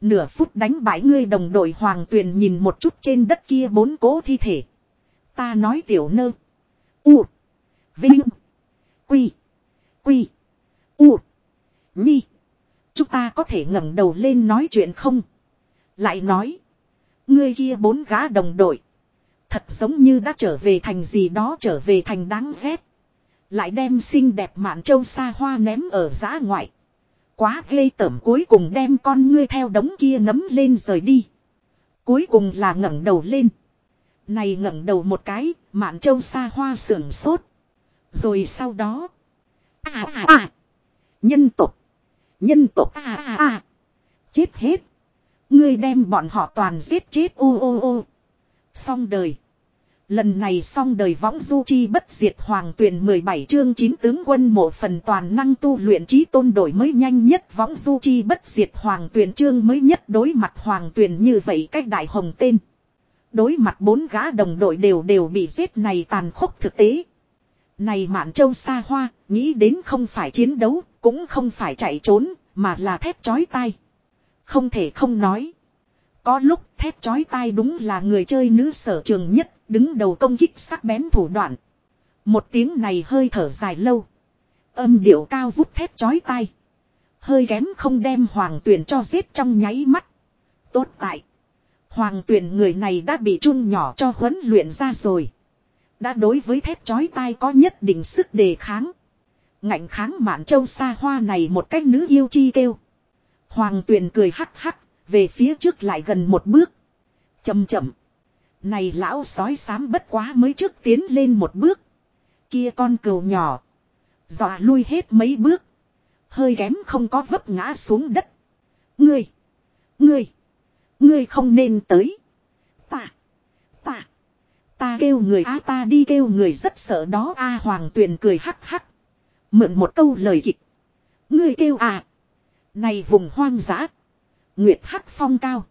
Nửa phút đánh bãi ngươi đồng đội hoàng tuyền nhìn một chút trên đất kia bốn cố thi thể. Ta nói tiểu nơ. U. Vinh. Quy. Quy. U. Nhi. Chúng ta có thể ngẩng đầu lên nói chuyện không? Lại nói. Ngươi kia bốn gã đồng đội. Thật giống như đã trở về thành gì đó trở về thành đáng ghét. Lại đem xinh đẹp mạn châu xa hoa ném ở giã ngoại. Quá ghê tởm cuối cùng đem con ngươi theo đống kia nấm lên rời đi. Cuối cùng là ngẩng đầu lên. Này ngẩng đầu một cái, mạn châu xa hoa sưởng sốt. Rồi sau đó. À à à. Nhân tục. Nhân tục à à à. Chết hết. Ngươi đem bọn họ toàn giết chết ô ô ô. Xong đời. Lần này xong đời võng du chi bất diệt hoàng tuyển 17 chương 9 tướng quân mộ phần toàn năng tu luyện trí tôn đổi mới nhanh nhất võng du chi bất diệt hoàng tuyển chương mới nhất đối mặt hoàng tuyển như vậy cách đại hồng tên. Đối mặt bốn gã đồng đội đều đều bị giết này tàn khốc thực tế. Này mạn châu xa hoa, nghĩ đến không phải chiến đấu, cũng không phải chạy trốn, mà là thép chói tai. Không thể không nói. Có lúc thép chói tai đúng là người chơi nữ sở trường nhất, đứng đầu công kích sắc bén thủ đoạn. Một tiếng này hơi thở dài lâu. Âm điệu cao vút thép chói tai. Hơi kém không đem hoàng tuyền cho giết trong nháy mắt. Tốt tại. Hoàng tuyền người này đã bị chun nhỏ cho huấn luyện ra rồi. Đã đối với thép chói tai có nhất định sức đề kháng. Ngạnh kháng mạn châu xa hoa này một cách nữ yêu chi kêu. Hoàng tuyền cười hắc hắc, về phía trước lại gần một bước. Chậm chậm. Này lão sói xám bất quá mới trước tiến lên một bước. Kia con cừu nhỏ. Dọa lui hết mấy bước. Hơi kém không có vấp ngã xuống đất. Ngươi. Ngươi. Ngươi không nên tới. Ta. Ta. Ta kêu người á, ta đi kêu người rất sợ đó a hoàng tuyền cười hắc hắc. Mượn một câu lời kịch. Ngươi kêu à. Này vùng hoang dã. Nguyệt hắc phong cao.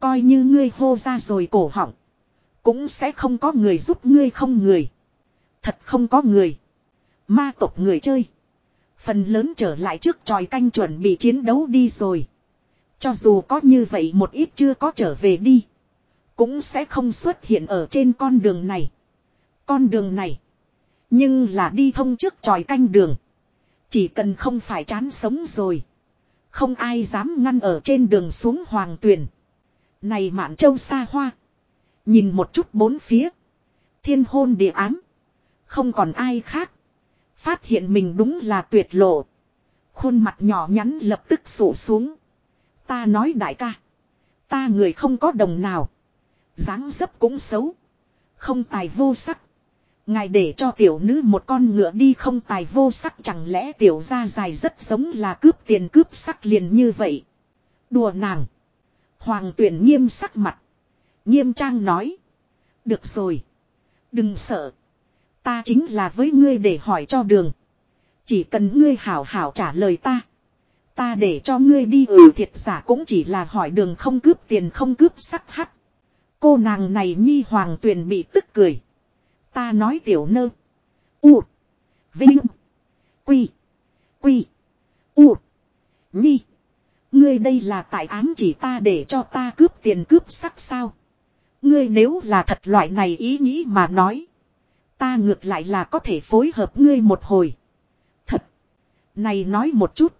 Coi như ngươi hô ra rồi cổ họng. Cũng sẽ không có người giúp ngươi không người. Thật không có người. Ma tộc người chơi. Phần lớn trở lại trước tròi canh chuẩn bị chiến đấu đi rồi. Cho dù có như vậy một ít chưa có trở về đi. Cũng sẽ không xuất hiện ở trên con đường này. Con đường này. Nhưng là đi thông trước tròi canh đường. Chỉ cần không phải chán sống rồi. Không ai dám ngăn ở trên đường xuống hoàng tuyền. Này mạn châu xa hoa. Nhìn một chút bốn phía. Thiên hôn địa ám. Không còn ai khác. Phát hiện mình đúng là tuyệt lộ. Khuôn mặt nhỏ nhắn lập tức sụ xuống. Ta nói đại ca. Ta người không có đồng nào. dáng dấp cũng xấu. Không tài vô sắc. Ngài để cho tiểu nữ một con ngựa đi không tài vô sắc, chẳng lẽ tiểu ra dài rất giống là cướp tiền cướp sắc liền như vậy. Đùa nàng. Hoàng tuyển nghiêm sắc mặt. Nghiêm trang nói. Được rồi. Đừng sợ. Ta chính là với ngươi để hỏi cho đường. Chỉ cần ngươi hảo hảo trả lời ta. Ta để cho ngươi đi ừ thiệt giả cũng chỉ là hỏi đường không cướp tiền không cướp sắc hắc. Cô nàng này nhi hoàng tuyền bị tức cười. Ta nói tiểu nơ. U. Vinh. Quy. Quy. U. Nhi. Ngươi đây là tại ám chỉ ta để cho ta cướp tiền cướp sắc sao. Ngươi nếu là thật loại này ý nghĩ mà nói. Ta ngược lại là có thể phối hợp ngươi một hồi. Thật. Này nói một chút.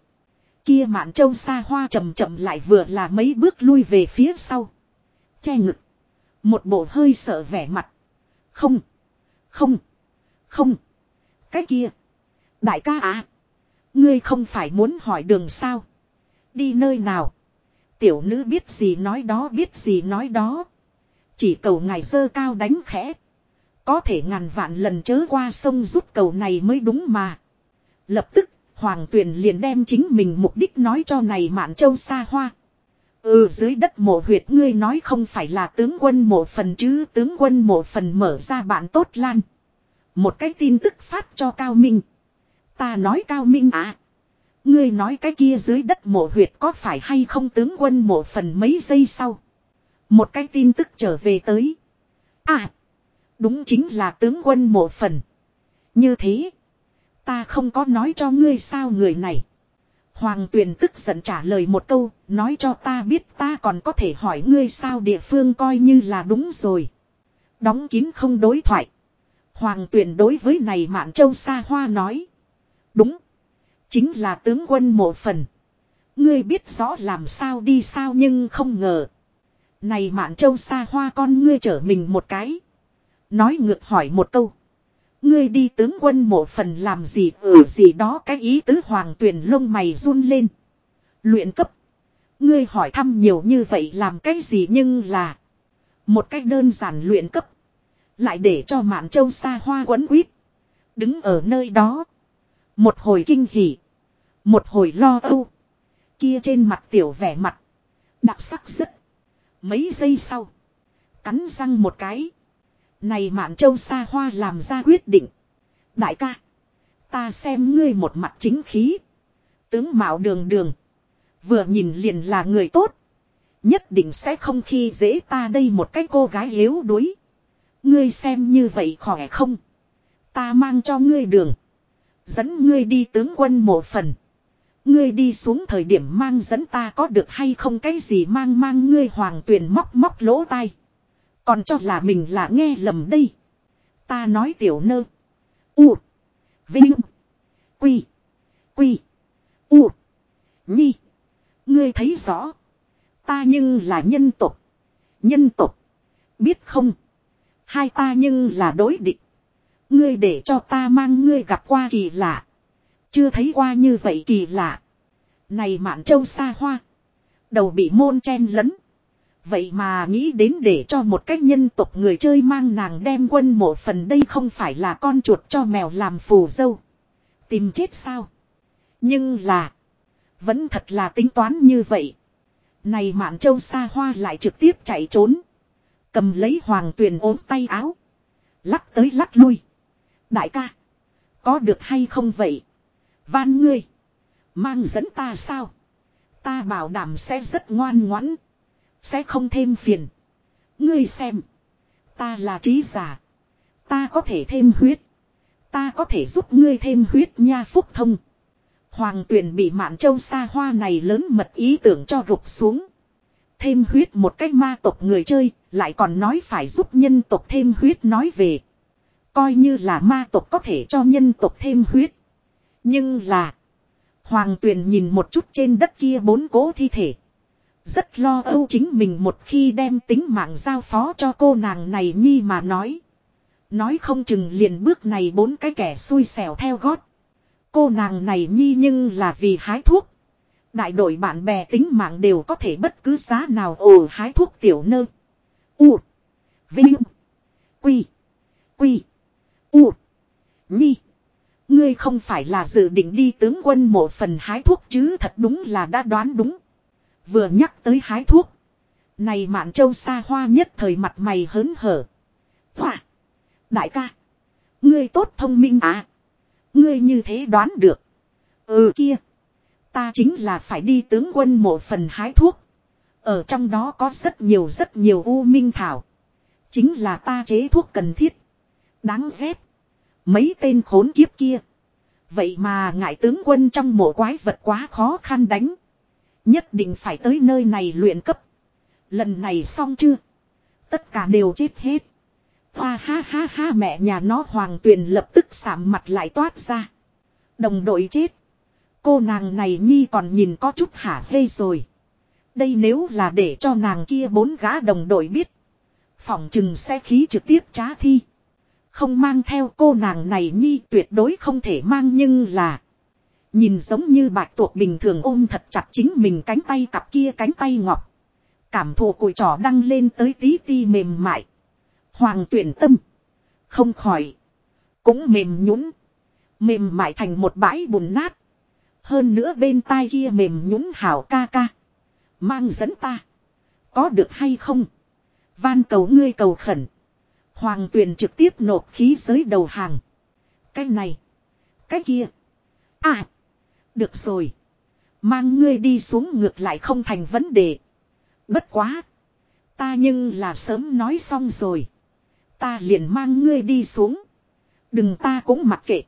Kia mạn châu xa hoa chậm chậm lại vừa là mấy bước lui về phía sau. Che ngực. Một bộ hơi sợ vẻ mặt. Không. Không. Không. Cái kia. Đại ca à. Ngươi không phải muốn hỏi đường sao. Đi nơi nào. Tiểu nữ biết gì nói đó biết gì nói đó. Chỉ cầu ngài dơ cao đánh khẽ. Có thể ngàn vạn lần chớ qua sông rút cầu này mới đúng mà. Lập tức, Hoàng Tuyền liền đem chính mình mục đích nói cho này mạn châu xa hoa. Ừ dưới đất mộ huyệt ngươi nói không phải là tướng quân mộ phần chứ, tướng quân mộ phần mở ra bạn tốt lan. Một cái tin tức phát cho Cao Minh. Ta nói Cao Minh à. Ngươi nói cái kia dưới đất mộ huyệt có phải hay không tướng quân mộ phần mấy giây sau. Một cái tin tức trở về tới. À. Đúng chính là tướng quân mộ phần. Như thế. Ta không có nói cho ngươi sao người này. Hoàng tuyền tức giận trả lời một câu, nói cho ta biết ta còn có thể hỏi ngươi sao địa phương coi như là đúng rồi. Đóng kín không đối thoại. Hoàng tuyền đối với này mạn châu Sa hoa nói. Đúng. Chính là tướng quân mộ phần. Ngươi biết rõ làm sao đi sao nhưng không ngờ. Này mạn châu Sa hoa con ngươi trở mình một cái. Nói ngược hỏi một câu. Ngươi đi tướng quân mộ phần làm gì ở gì đó, cái ý tứ hoàng tuyển lông mày run lên. Luyện cấp. Ngươi hỏi thăm nhiều như vậy làm cái gì nhưng là. Một cách đơn giản luyện cấp. Lại để cho mạn châu xa hoa quấn quýt. Đứng ở nơi đó. Một hồi kinh hỉ. Một hồi lo âu. Kia trên mặt tiểu vẻ mặt. Đặc sắc rất. Mấy giây sau. Cắn răng một cái. Này mạn châu xa hoa làm ra quyết định. Đại ca. Ta xem ngươi một mặt chính khí. Tướng mạo đường đường. Vừa nhìn liền là người tốt. Nhất định sẽ không khi dễ ta đây một cái cô gái yếu đuối. Ngươi xem như vậy khỏe không? Ta mang cho ngươi đường. Dẫn ngươi đi tướng quân một phần. Ngươi đi xuống thời điểm mang dẫn ta có được hay không cái gì mang mang ngươi hoàng tuyền móc móc lỗ tai. Còn cho là mình là nghe lầm đây. Ta nói tiểu nơ. U. Vinh. Quy. Quy. U. Nhi. Ngươi thấy rõ. Ta nhưng là nhân tục. Nhân tục. Biết không? Hai ta nhưng là đối địch. Ngươi để cho ta mang ngươi gặp qua kỳ lạ. Chưa thấy qua như vậy kỳ lạ. Này mạn châu xa hoa. Đầu bị môn chen lấn. Vậy mà nghĩ đến để cho một cách nhân tộc người chơi mang nàng đem quân mộ phần đây không phải là con chuột cho mèo làm phù dâu. Tìm chết sao? Nhưng là. Vẫn thật là tính toán như vậy. Này mạn châu xa hoa lại trực tiếp chạy trốn. Cầm lấy hoàng tuyền ốm tay áo. Lắc tới lắc lui. Đại ca. Có được hay không vậy? Van ngươi. Mang dẫn ta sao? Ta bảo đảm sẽ rất ngoan ngoãn. Sẽ không thêm phiền. Ngươi xem. Ta là trí giả. Ta có thể thêm huyết. Ta có thể giúp ngươi thêm huyết nha phúc thông. Hoàng tuyển bị mạn châu xa hoa này lớn mật ý tưởng cho gục xuống. Thêm huyết một cách ma tộc người chơi, lại còn nói phải giúp nhân tộc thêm huyết nói về. Coi như là ma tộc có thể cho nhân tộc thêm huyết. Nhưng là. Hoàng tuyền nhìn một chút trên đất kia bốn cố thi thể. Rất lo âu chính mình một khi đem tính mạng giao phó cho cô nàng này nhi mà nói. Nói không chừng liền bước này bốn cái kẻ xui xẻo theo gót. Cô nàng này nhi nhưng là vì hái thuốc. Đại đội bạn bè tính mạng đều có thể bất cứ giá nào ồ hái thuốc tiểu nơ. U. Vinh. Quy. Quy. U. Nhi. Ngươi không phải là dự định đi tướng quân một phần hái thuốc chứ thật đúng là đã đoán đúng. Vừa nhắc tới hái thuốc. Này mạn châu xa hoa nhất thời mặt mày hớn hở. Hoa. Đại ca. Ngươi tốt thông minh à. Ngươi như thế đoán được. Ừ kia. Ta chính là phải đi tướng quân mộ phần hái thuốc. Ở trong đó có rất nhiều rất nhiều u minh thảo. Chính là ta chế thuốc cần thiết. Đáng ghét. Mấy tên khốn kiếp kia. Vậy mà ngại tướng quân trong mộ quái vật quá khó khăn đánh. Nhất định phải tới nơi này luyện cấp. Lần này xong chưa? Tất cả đều chết hết. Hoa ha ha ha mẹ nhà nó hoàng tuyền lập tức sạm mặt lại toát ra. Đồng đội chết. Cô nàng này nhi còn nhìn có chút hả hê rồi. Đây nếu là để cho nàng kia bốn gã đồng đội biết. Phỏng chừng sẽ khí trực tiếp trá thi. Không mang theo cô nàng này nhi tuyệt đối không thể mang nhưng là. Nhìn giống như bạch tuộc bình thường ôm thật chặt chính mình cánh tay cặp kia cánh tay ngọc. Cảm thụ cùi trỏ đăng lên tới tí ti mềm mại. Hoàng tuyển tâm. Không khỏi. Cũng mềm nhũn Mềm mại thành một bãi bùn nát. Hơn nữa bên tai kia mềm nhũn hảo ca ca. Mang dẫn ta. Có được hay không? Van cầu ngươi cầu khẩn. Hoàng tuyền trực tiếp nộp khí giới đầu hàng. Cái này. Cái kia. À. Được rồi. Mang ngươi đi xuống ngược lại không thành vấn đề. Bất quá. Ta nhưng là sớm nói xong rồi. Ta liền mang ngươi đi xuống. Đừng ta cũng mặc kệ.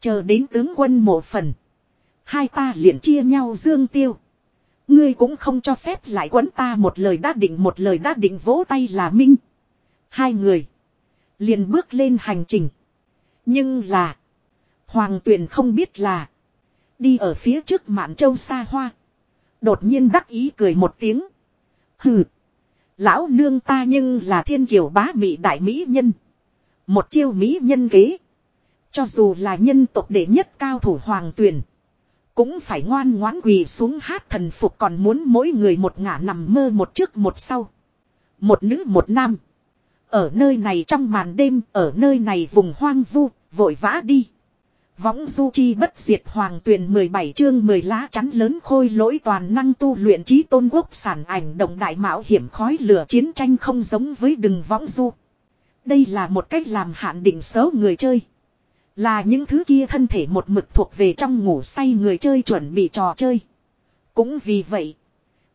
Chờ đến tướng quân mộ phần. Hai ta liền chia nhau dương tiêu. Ngươi cũng không cho phép lại quấn ta một lời đã định một lời đã định vỗ tay là minh. Hai người. Liền bước lên hành trình. Nhưng là. Hoàng tuyền không biết là. Đi ở phía trước mạn châu xa hoa. Đột nhiên đắc ý cười một tiếng. Hừ. Lão nương ta nhưng là thiên kiều bá mỹ đại mỹ nhân. Một chiêu mỹ nhân kế. Cho dù là nhân tộc đệ nhất cao thủ hoàng tuyền cũng phải ngoan ngoãn quỳ xuống hát thần phục còn muốn mỗi người một ngả nằm mơ một trước một sau. Một nữ một nam. Ở nơi này trong màn đêm, ở nơi này vùng hoang vu, vội vã đi. Võng du chi bất diệt hoàng tuyển 17 chương 10 lá chắn lớn khôi lỗi toàn năng tu luyện trí tôn quốc sản ảnh động đại mạo hiểm khói lửa chiến tranh không giống với đừng võng du. Đây là một cách làm hạn định xấu người chơi. Là những thứ kia thân thể một mực thuộc về trong ngủ say người chơi chuẩn bị trò chơi. Cũng vì vậy,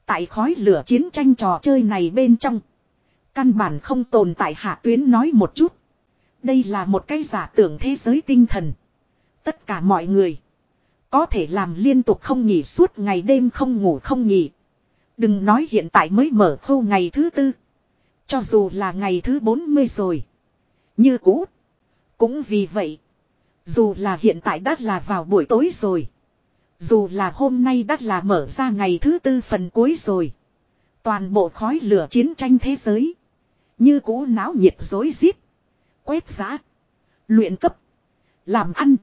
tại khói lửa chiến tranh trò chơi này bên trong, căn bản không tồn tại hạ tuyến nói một chút. Đây là một cái giả tưởng thế giới tinh thần. Tất cả mọi người có thể làm liên tục không nghỉ suốt ngày đêm không ngủ không nghỉ. Đừng nói hiện tại mới mở khâu ngày thứ tư. Cho dù là ngày thứ 40 rồi. Như cũ. Cũng vì vậy. Dù là hiện tại đã là vào buổi tối rồi. Dù là hôm nay đã là mở ra ngày thứ tư phần cuối rồi. Toàn bộ khói lửa chiến tranh thế giới. Như cũ náo nhiệt dối rít Quét giá. Luyện cấp. Làm ăn.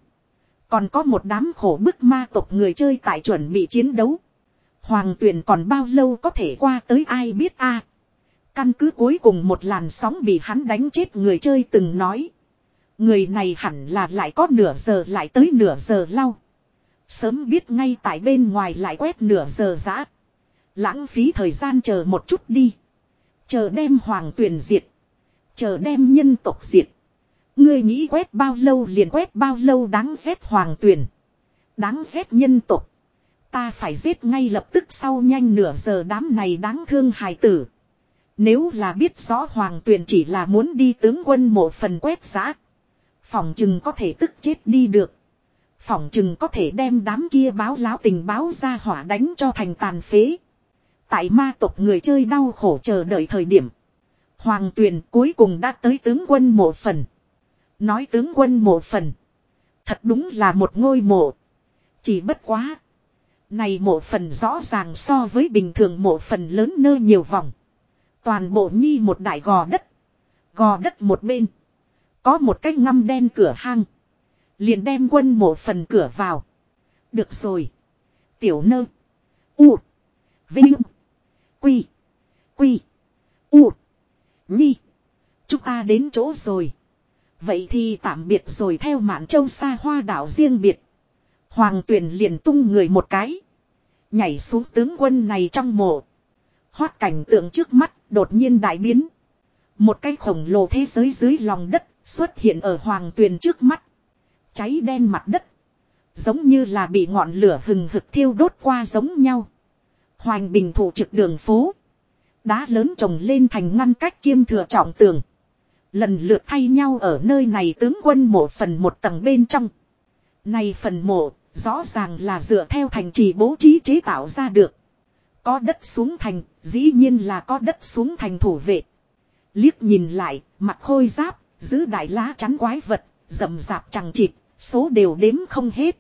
Còn có một đám khổ bức ma tộc người chơi tại chuẩn bị chiến đấu. Hoàng tuyển còn bao lâu có thể qua tới ai biết a Căn cứ cuối cùng một làn sóng bị hắn đánh chết người chơi từng nói. Người này hẳn là lại có nửa giờ lại tới nửa giờ lau. Sớm biết ngay tại bên ngoài lại quét nửa giờ giã. Lãng phí thời gian chờ một chút đi. Chờ đem hoàng tuyển diệt. Chờ đem nhân tộc diệt. Ngươi nghĩ quét bao lâu liền quét bao lâu đáng ghét hoàng tuyển. Đáng ghét nhân tộc. Ta phải giết ngay lập tức sau nhanh nửa giờ đám này đáng thương hài tử. Nếu là biết rõ hoàng tuyển chỉ là muốn đi tướng quân một phần quét giã. Phòng chừng có thể tức chết đi được. Phòng chừng có thể đem đám kia báo láo tình báo ra hỏa đánh cho thành tàn phế. Tại ma tộc người chơi đau khổ chờ đợi thời điểm. Hoàng tuyền cuối cùng đã tới tướng quân mộ phần. Nói tướng quân mộ phần. Thật đúng là một ngôi mộ. Chỉ bất quá. Này mộ phần rõ ràng so với bình thường mộ phần lớn nơi nhiều vòng. Toàn bộ nhi một đại gò đất. Gò đất một bên. Có một cái ngăm đen cửa hang. Liền đem quân mộ phần cửa vào. Được rồi. Tiểu nơ. U. Vinh. Quy. Quy. U. Nhi. Chúng ta đến chỗ rồi. Vậy thì tạm biệt rồi theo mạn châu xa hoa đảo riêng biệt. Hoàng tuyển liền tung người một cái. Nhảy xuống tướng quân này trong mộ. Hoát cảnh tượng trước mắt đột nhiên đại biến. Một cái khổng lồ thế giới dưới lòng đất xuất hiện ở hoàng tuyền trước mắt. Cháy đen mặt đất. Giống như là bị ngọn lửa hừng hực thiêu đốt qua giống nhau. Hoành bình thủ trực đường phố. Đá lớn trồng lên thành ngăn cách kiêm thừa trọng tường. Lần lượt thay nhau ở nơi này tướng quân mộ phần một tầng bên trong. Này phần mộ, rõ ràng là dựa theo thành trì bố trí chế tạo ra được. Có đất xuống thành, dĩ nhiên là có đất xuống thành thủ vệ. Liếc nhìn lại, mặt khôi giáp, giữ đại lá chắn quái vật, rầm rạp chẳng chịt, số đều đếm không hết.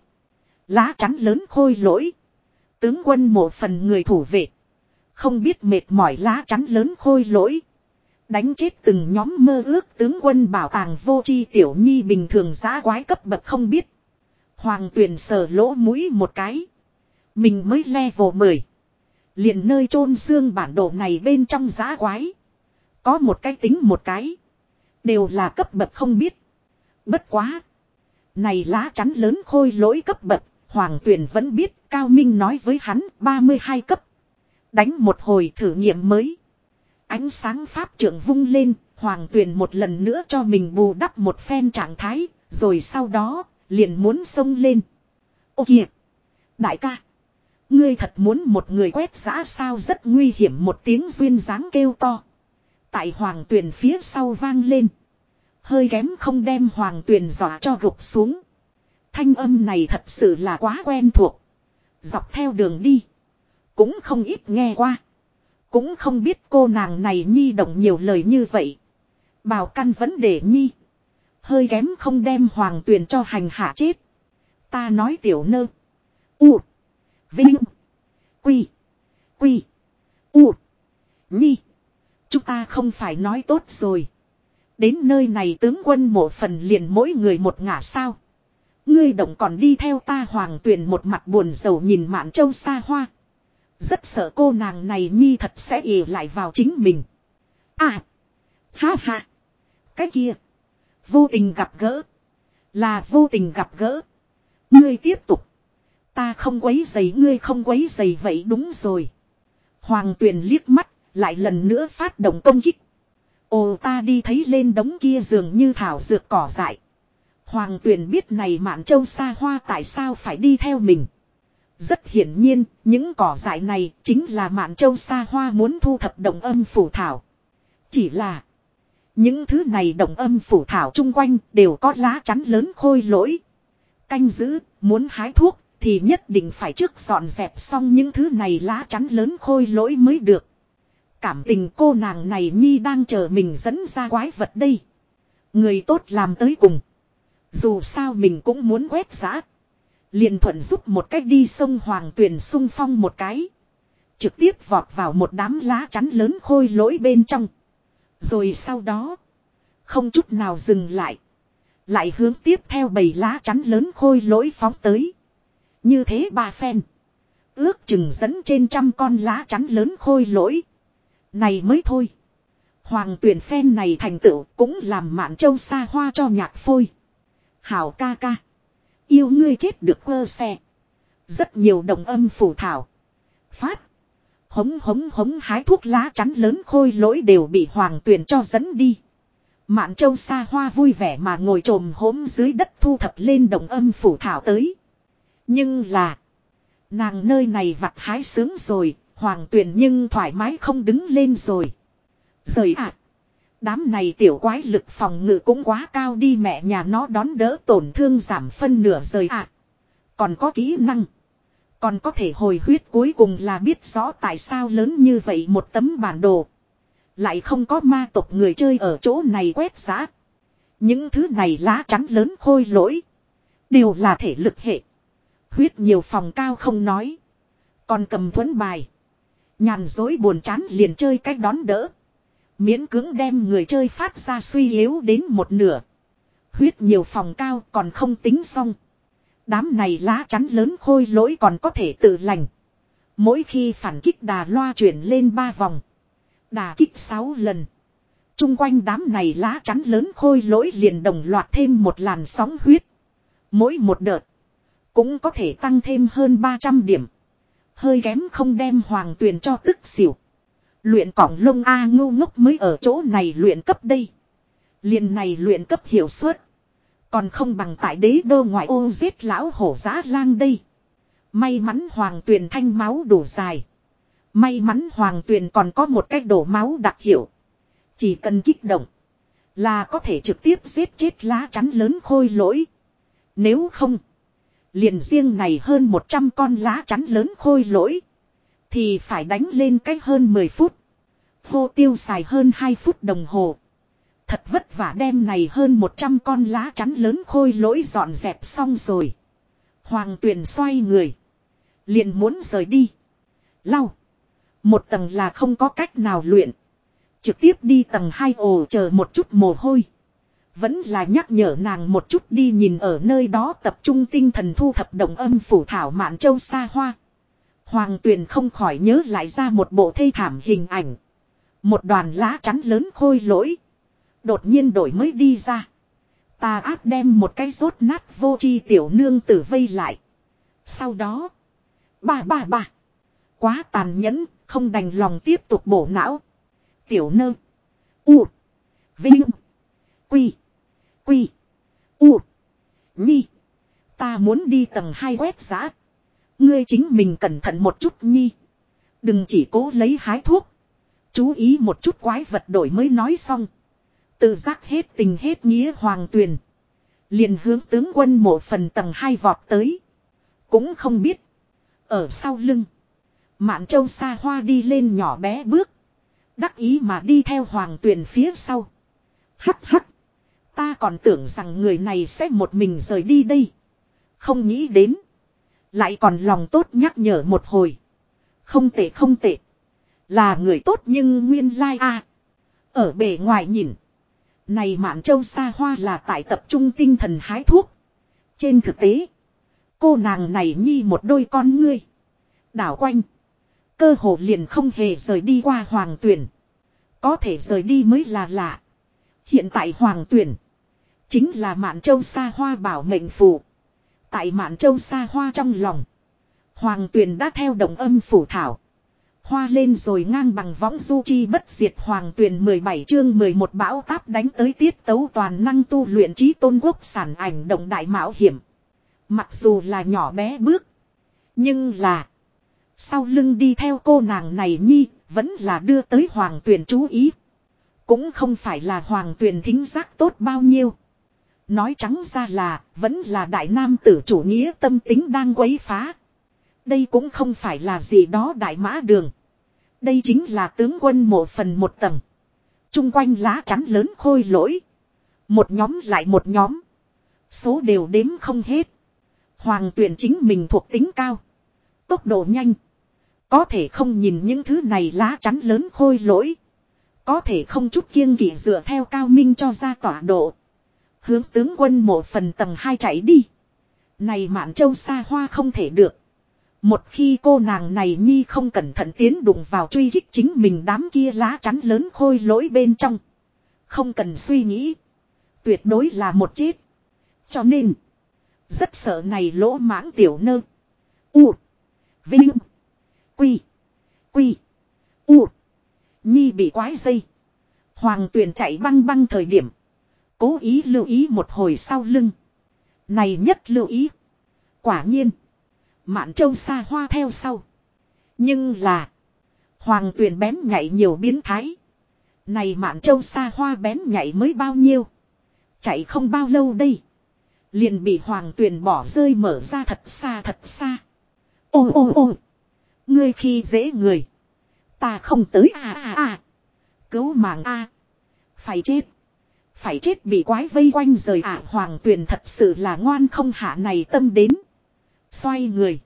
Lá chắn lớn khôi lỗi. Tướng quân một phần người thủ vệ. Không biết mệt mỏi lá chắn lớn khôi lỗi. Đánh chết từng nhóm mơ ước tướng quân bảo tàng vô chi tiểu nhi bình thường giá quái cấp bậc không biết. Hoàng tuyển sờ lỗ mũi một cái. Mình mới level 10. liền nơi chôn xương bản đồ này bên trong giá quái. Có một cái tính một cái. Đều là cấp bậc không biết. Bất quá. Này lá chắn lớn khôi lỗi cấp bậc. Hoàng tuyển vẫn biết Cao Minh nói với hắn 32 cấp. Đánh một hồi thử nghiệm mới. Ánh sáng pháp trưởng vung lên. Hoàng tuyển một lần nữa cho mình bù đắp một phen trạng thái. Rồi sau đó, liền muốn xông lên. Ô kìa. Đại ca. Ngươi thật muốn một người quét giã sao rất nguy hiểm một tiếng duyên dáng kêu to. Tại hoàng tuyền phía sau vang lên. Hơi kém không đem hoàng tuyền dọa cho gục xuống. Thanh âm này thật sự là quá quen thuộc. Dọc theo đường đi. Cũng không ít nghe qua. Cũng không biết cô nàng này nhi động nhiều lời như vậy. Bào căn vấn đề nhi. Hơi kém không đem hoàng tuyền cho hành hạ chết. Ta nói tiểu nơ. U. Vinh. Quy. Quy. U. Nhi. Chúng ta không phải nói tốt rồi. Đến nơi này tướng quân một phần liền mỗi người một ngả sao. Ngươi động còn đi theo ta hoàng tuyển một mặt buồn rầu nhìn mạn châu xa hoa. Rất sợ cô nàng này nhi thật sẽ ỉ lại vào chính mình. À. Ha ha. Cái kia. Vô tình gặp gỡ. Là vô tình gặp gỡ. Ngươi tiếp tục. Ta không quấy giày, ngươi không quấy giày vậy đúng rồi. Hoàng tuyền liếc mắt, lại lần nữa phát động công kích. Ồ, ta đi thấy lên đống kia dường như thảo dược cỏ dại. Hoàng tuyền biết này mạn châu xa hoa tại sao phải đi theo mình. Rất hiển nhiên, những cỏ dại này chính là mạn châu sa hoa muốn thu thập động âm phủ thảo. Chỉ là, những thứ này động âm phủ thảo chung quanh đều có lá chắn lớn khôi lỗi. Canh giữ, muốn hái thuốc thì nhất định phải trước dọn dẹp xong những thứ này lá chắn lớn khôi lỗi mới được. Cảm tình cô nàng này Nhi đang chờ mình dẫn ra quái vật đây. Người tốt làm tới cùng. Dù sao mình cũng muốn quét giã liền thuận giúp một cách đi sông Hoàng Tuyền sung phong một cái. Trực tiếp vọt vào một đám lá chắn lớn khôi lỗi bên trong. Rồi sau đó. Không chút nào dừng lại. Lại hướng tiếp theo bầy lá chắn lớn khôi lỗi phóng tới. Như thế ba phen. Ước chừng dẫn trên trăm con lá chắn lớn khôi lỗi. Này mới thôi. Hoàng tuyển phen này thành tựu cũng làm mạn châu xa hoa cho nhạc phôi. Hảo ca ca. Yêu ngươi chết được quơ xe. Rất nhiều đồng âm phủ thảo. Phát. Hống hống hống hái thuốc lá chắn lớn khôi lỗi đều bị hoàng tuyển cho dẫn đi. Mạn châu xa hoa vui vẻ mà ngồi trồm hốm dưới đất thu thập lên đồng âm phủ thảo tới. Nhưng là. Nàng nơi này vặt hái sướng rồi. Hoàng tuyển nhưng thoải mái không đứng lên rồi. Rời ạ. Đám này tiểu quái lực phòng ngự cũng quá cao đi mẹ nhà nó đón đỡ tổn thương giảm phân nửa rời ạ. Còn có kỹ năng. Còn có thể hồi huyết cuối cùng là biết rõ tại sao lớn như vậy một tấm bản đồ. Lại không có ma tộc người chơi ở chỗ này quét giá. Những thứ này lá chắn lớn khôi lỗi. Đều là thể lực hệ. Huyết nhiều phòng cao không nói. Còn cầm thuẫn bài. Nhàn dối buồn chán liền chơi cách đón đỡ. Miễn cưỡng đem người chơi phát ra suy yếu đến một nửa. Huyết nhiều phòng cao còn không tính xong. Đám này lá chắn lớn khôi lỗi còn có thể tự lành. Mỗi khi phản kích đà loa chuyển lên ba vòng. Đà kích sáu lần. Trung quanh đám này lá chắn lớn khôi lỗi liền đồng loạt thêm một làn sóng huyết. Mỗi một đợt. Cũng có thể tăng thêm hơn 300 điểm. Hơi kém không đem hoàng tuyền cho tức xỉu. Luyện cỏng lông A ngu ngốc mới ở chỗ này luyện cấp đây. liền này luyện cấp hiệu suất. Còn không bằng tại đế đô ngoại ô giết lão hổ giá lang đây. May mắn hoàng tuyền thanh máu đủ dài. May mắn hoàng tuyền còn có một cách đổ máu đặc hiệu. Chỉ cần kích động. Là có thể trực tiếp giết chết lá chắn lớn khôi lỗi. Nếu không. Liền riêng này hơn 100 con lá chắn lớn khôi lỗi. Thì phải đánh lên cách hơn 10 phút. Vô tiêu xài hơn 2 phút đồng hồ. Thật vất vả đem này hơn 100 con lá chắn lớn khôi lỗi dọn dẹp xong rồi. Hoàng tuyền xoay người. Liền muốn rời đi. Lau. Một tầng là không có cách nào luyện. Trực tiếp đi tầng 2 ồ chờ một chút mồ hôi. Vẫn là nhắc nhở nàng một chút đi nhìn ở nơi đó tập trung tinh thần thu thập động âm phủ thảo mạn châu xa hoa. Hoàng tuyền không khỏi nhớ lại ra một bộ thê thảm hình ảnh. Một đoàn lá chắn lớn khôi lỗi. Đột nhiên đổi mới đi ra. ta ác đem một cái rốt nát vô chi tiểu nương tử vây lại. Sau đó. Ba ba ba. Quá tàn nhẫn, không đành lòng tiếp tục bổ não. Tiểu nơ. U. Vinh. Quy. Quy. U. Nhi. Ta muốn đi tầng hai quét giã. Ngươi chính mình cẩn thận một chút nhi. Đừng chỉ cố lấy hái thuốc. Chú ý một chút quái vật đổi mới nói xong. Tự giác hết tình hết nghĩa hoàng tuyền. Liền hướng tướng quân mộ phần tầng hai vọt tới. Cũng không biết. Ở sau lưng. Mạn châu xa hoa đi lên nhỏ bé bước. Đắc ý mà đi theo hoàng tuyền phía sau. Hắc hắc. Ta còn tưởng rằng người này sẽ một mình rời đi đây. Không nghĩ đến. Lại còn lòng tốt nhắc nhở một hồi. Không tệ không tệ. Là người tốt nhưng nguyên lai a Ở bề ngoài nhìn. Này mạn châu xa hoa là tại tập trung tinh thần hái thuốc. Trên thực tế. Cô nàng này nhi một đôi con ngươi. Đảo quanh. Cơ hồ liền không hề rời đi qua hoàng tuyển. Có thể rời đi mới là lạ. Hiện tại hoàng tuyển. Chính là mạn châu xa hoa bảo mệnh phù. Tại mạn châu xa hoa trong lòng. Hoàng Tuyền đã theo đồng âm phủ thảo. Hoa lên rồi ngang bằng võng du chi bất diệt hoàng tuyển 17 chương 11 bão táp đánh tới tiết tấu toàn năng tu luyện trí tôn quốc sản ảnh động đại mạo hiểm. Mặc dù là nhỏ bé bước. Nhưng là. Sau lưng đi theo cô nàng này nhi. Vẫn là đưa tới hoàng tuyển chú ý. Cũng không phải là hoàng tuyển thính giác tốt bao nhiêu. Nói trắng ra là, vẫn là đại nam tử chủ nghĩa tâm tính đang quấy phá. Đây cũng không phải là gì đó đại mã đường. Đây chính là tướng quân một phần một tầng. Trung quanh lá chắn lớn khôi lỗi. Một nhóm lại một nhóm. Số đều đếm không hết. Hoàng tuyển chính mình thuộc tính cao. Tốc độ nhanh. Có thể không nhìn những thứ này lá chắn lớn khôi lỗi. Có thể không chút kiêng kỵ dựa theo cao minh cho ra tọa độ. Hướng tướng quân một phần tầng hai chạy đi. Này mạn châu xa hoa không thể được. Một khi cô nàng này nhi không cẩn thận tiến đụng vào truy hích chính mình đám kia lá chắn lớn khôi lỗi bên trong. Không cần suy nghĩ. Tuyệt đối là một chết. Cho nên. Rất sợ này lỗ mãng tiểu nơ. U. Vinh. Quy. Quy. U. Nhi bị quái dây. Hoàng tuyền chạy băng băng thời điểm. Cố ý lưu ý một hồi sau lưng. Này nhất lưu ý. Quả nhiên. Mạn châu xa hoa theo sau. Nhưng là. Hoàng tuyền bén nhảy nhiều biến thái. Này mạn châu xa hoa bén nhảy mới bao nhiêu. Chạy không bao lâu đây. Liền bị hoàng tuyền bỏ rơi mở ra thật xa thật xa. Ô ô ô. Ngươi khi dễ người. Ta không tới à à à. Cứu mạng a Phải chết. Phải chết bị quái vây quanh rời ạ à, hoàng tuyền thật sự là ngoan không hạ này tâm đến. Xoay người.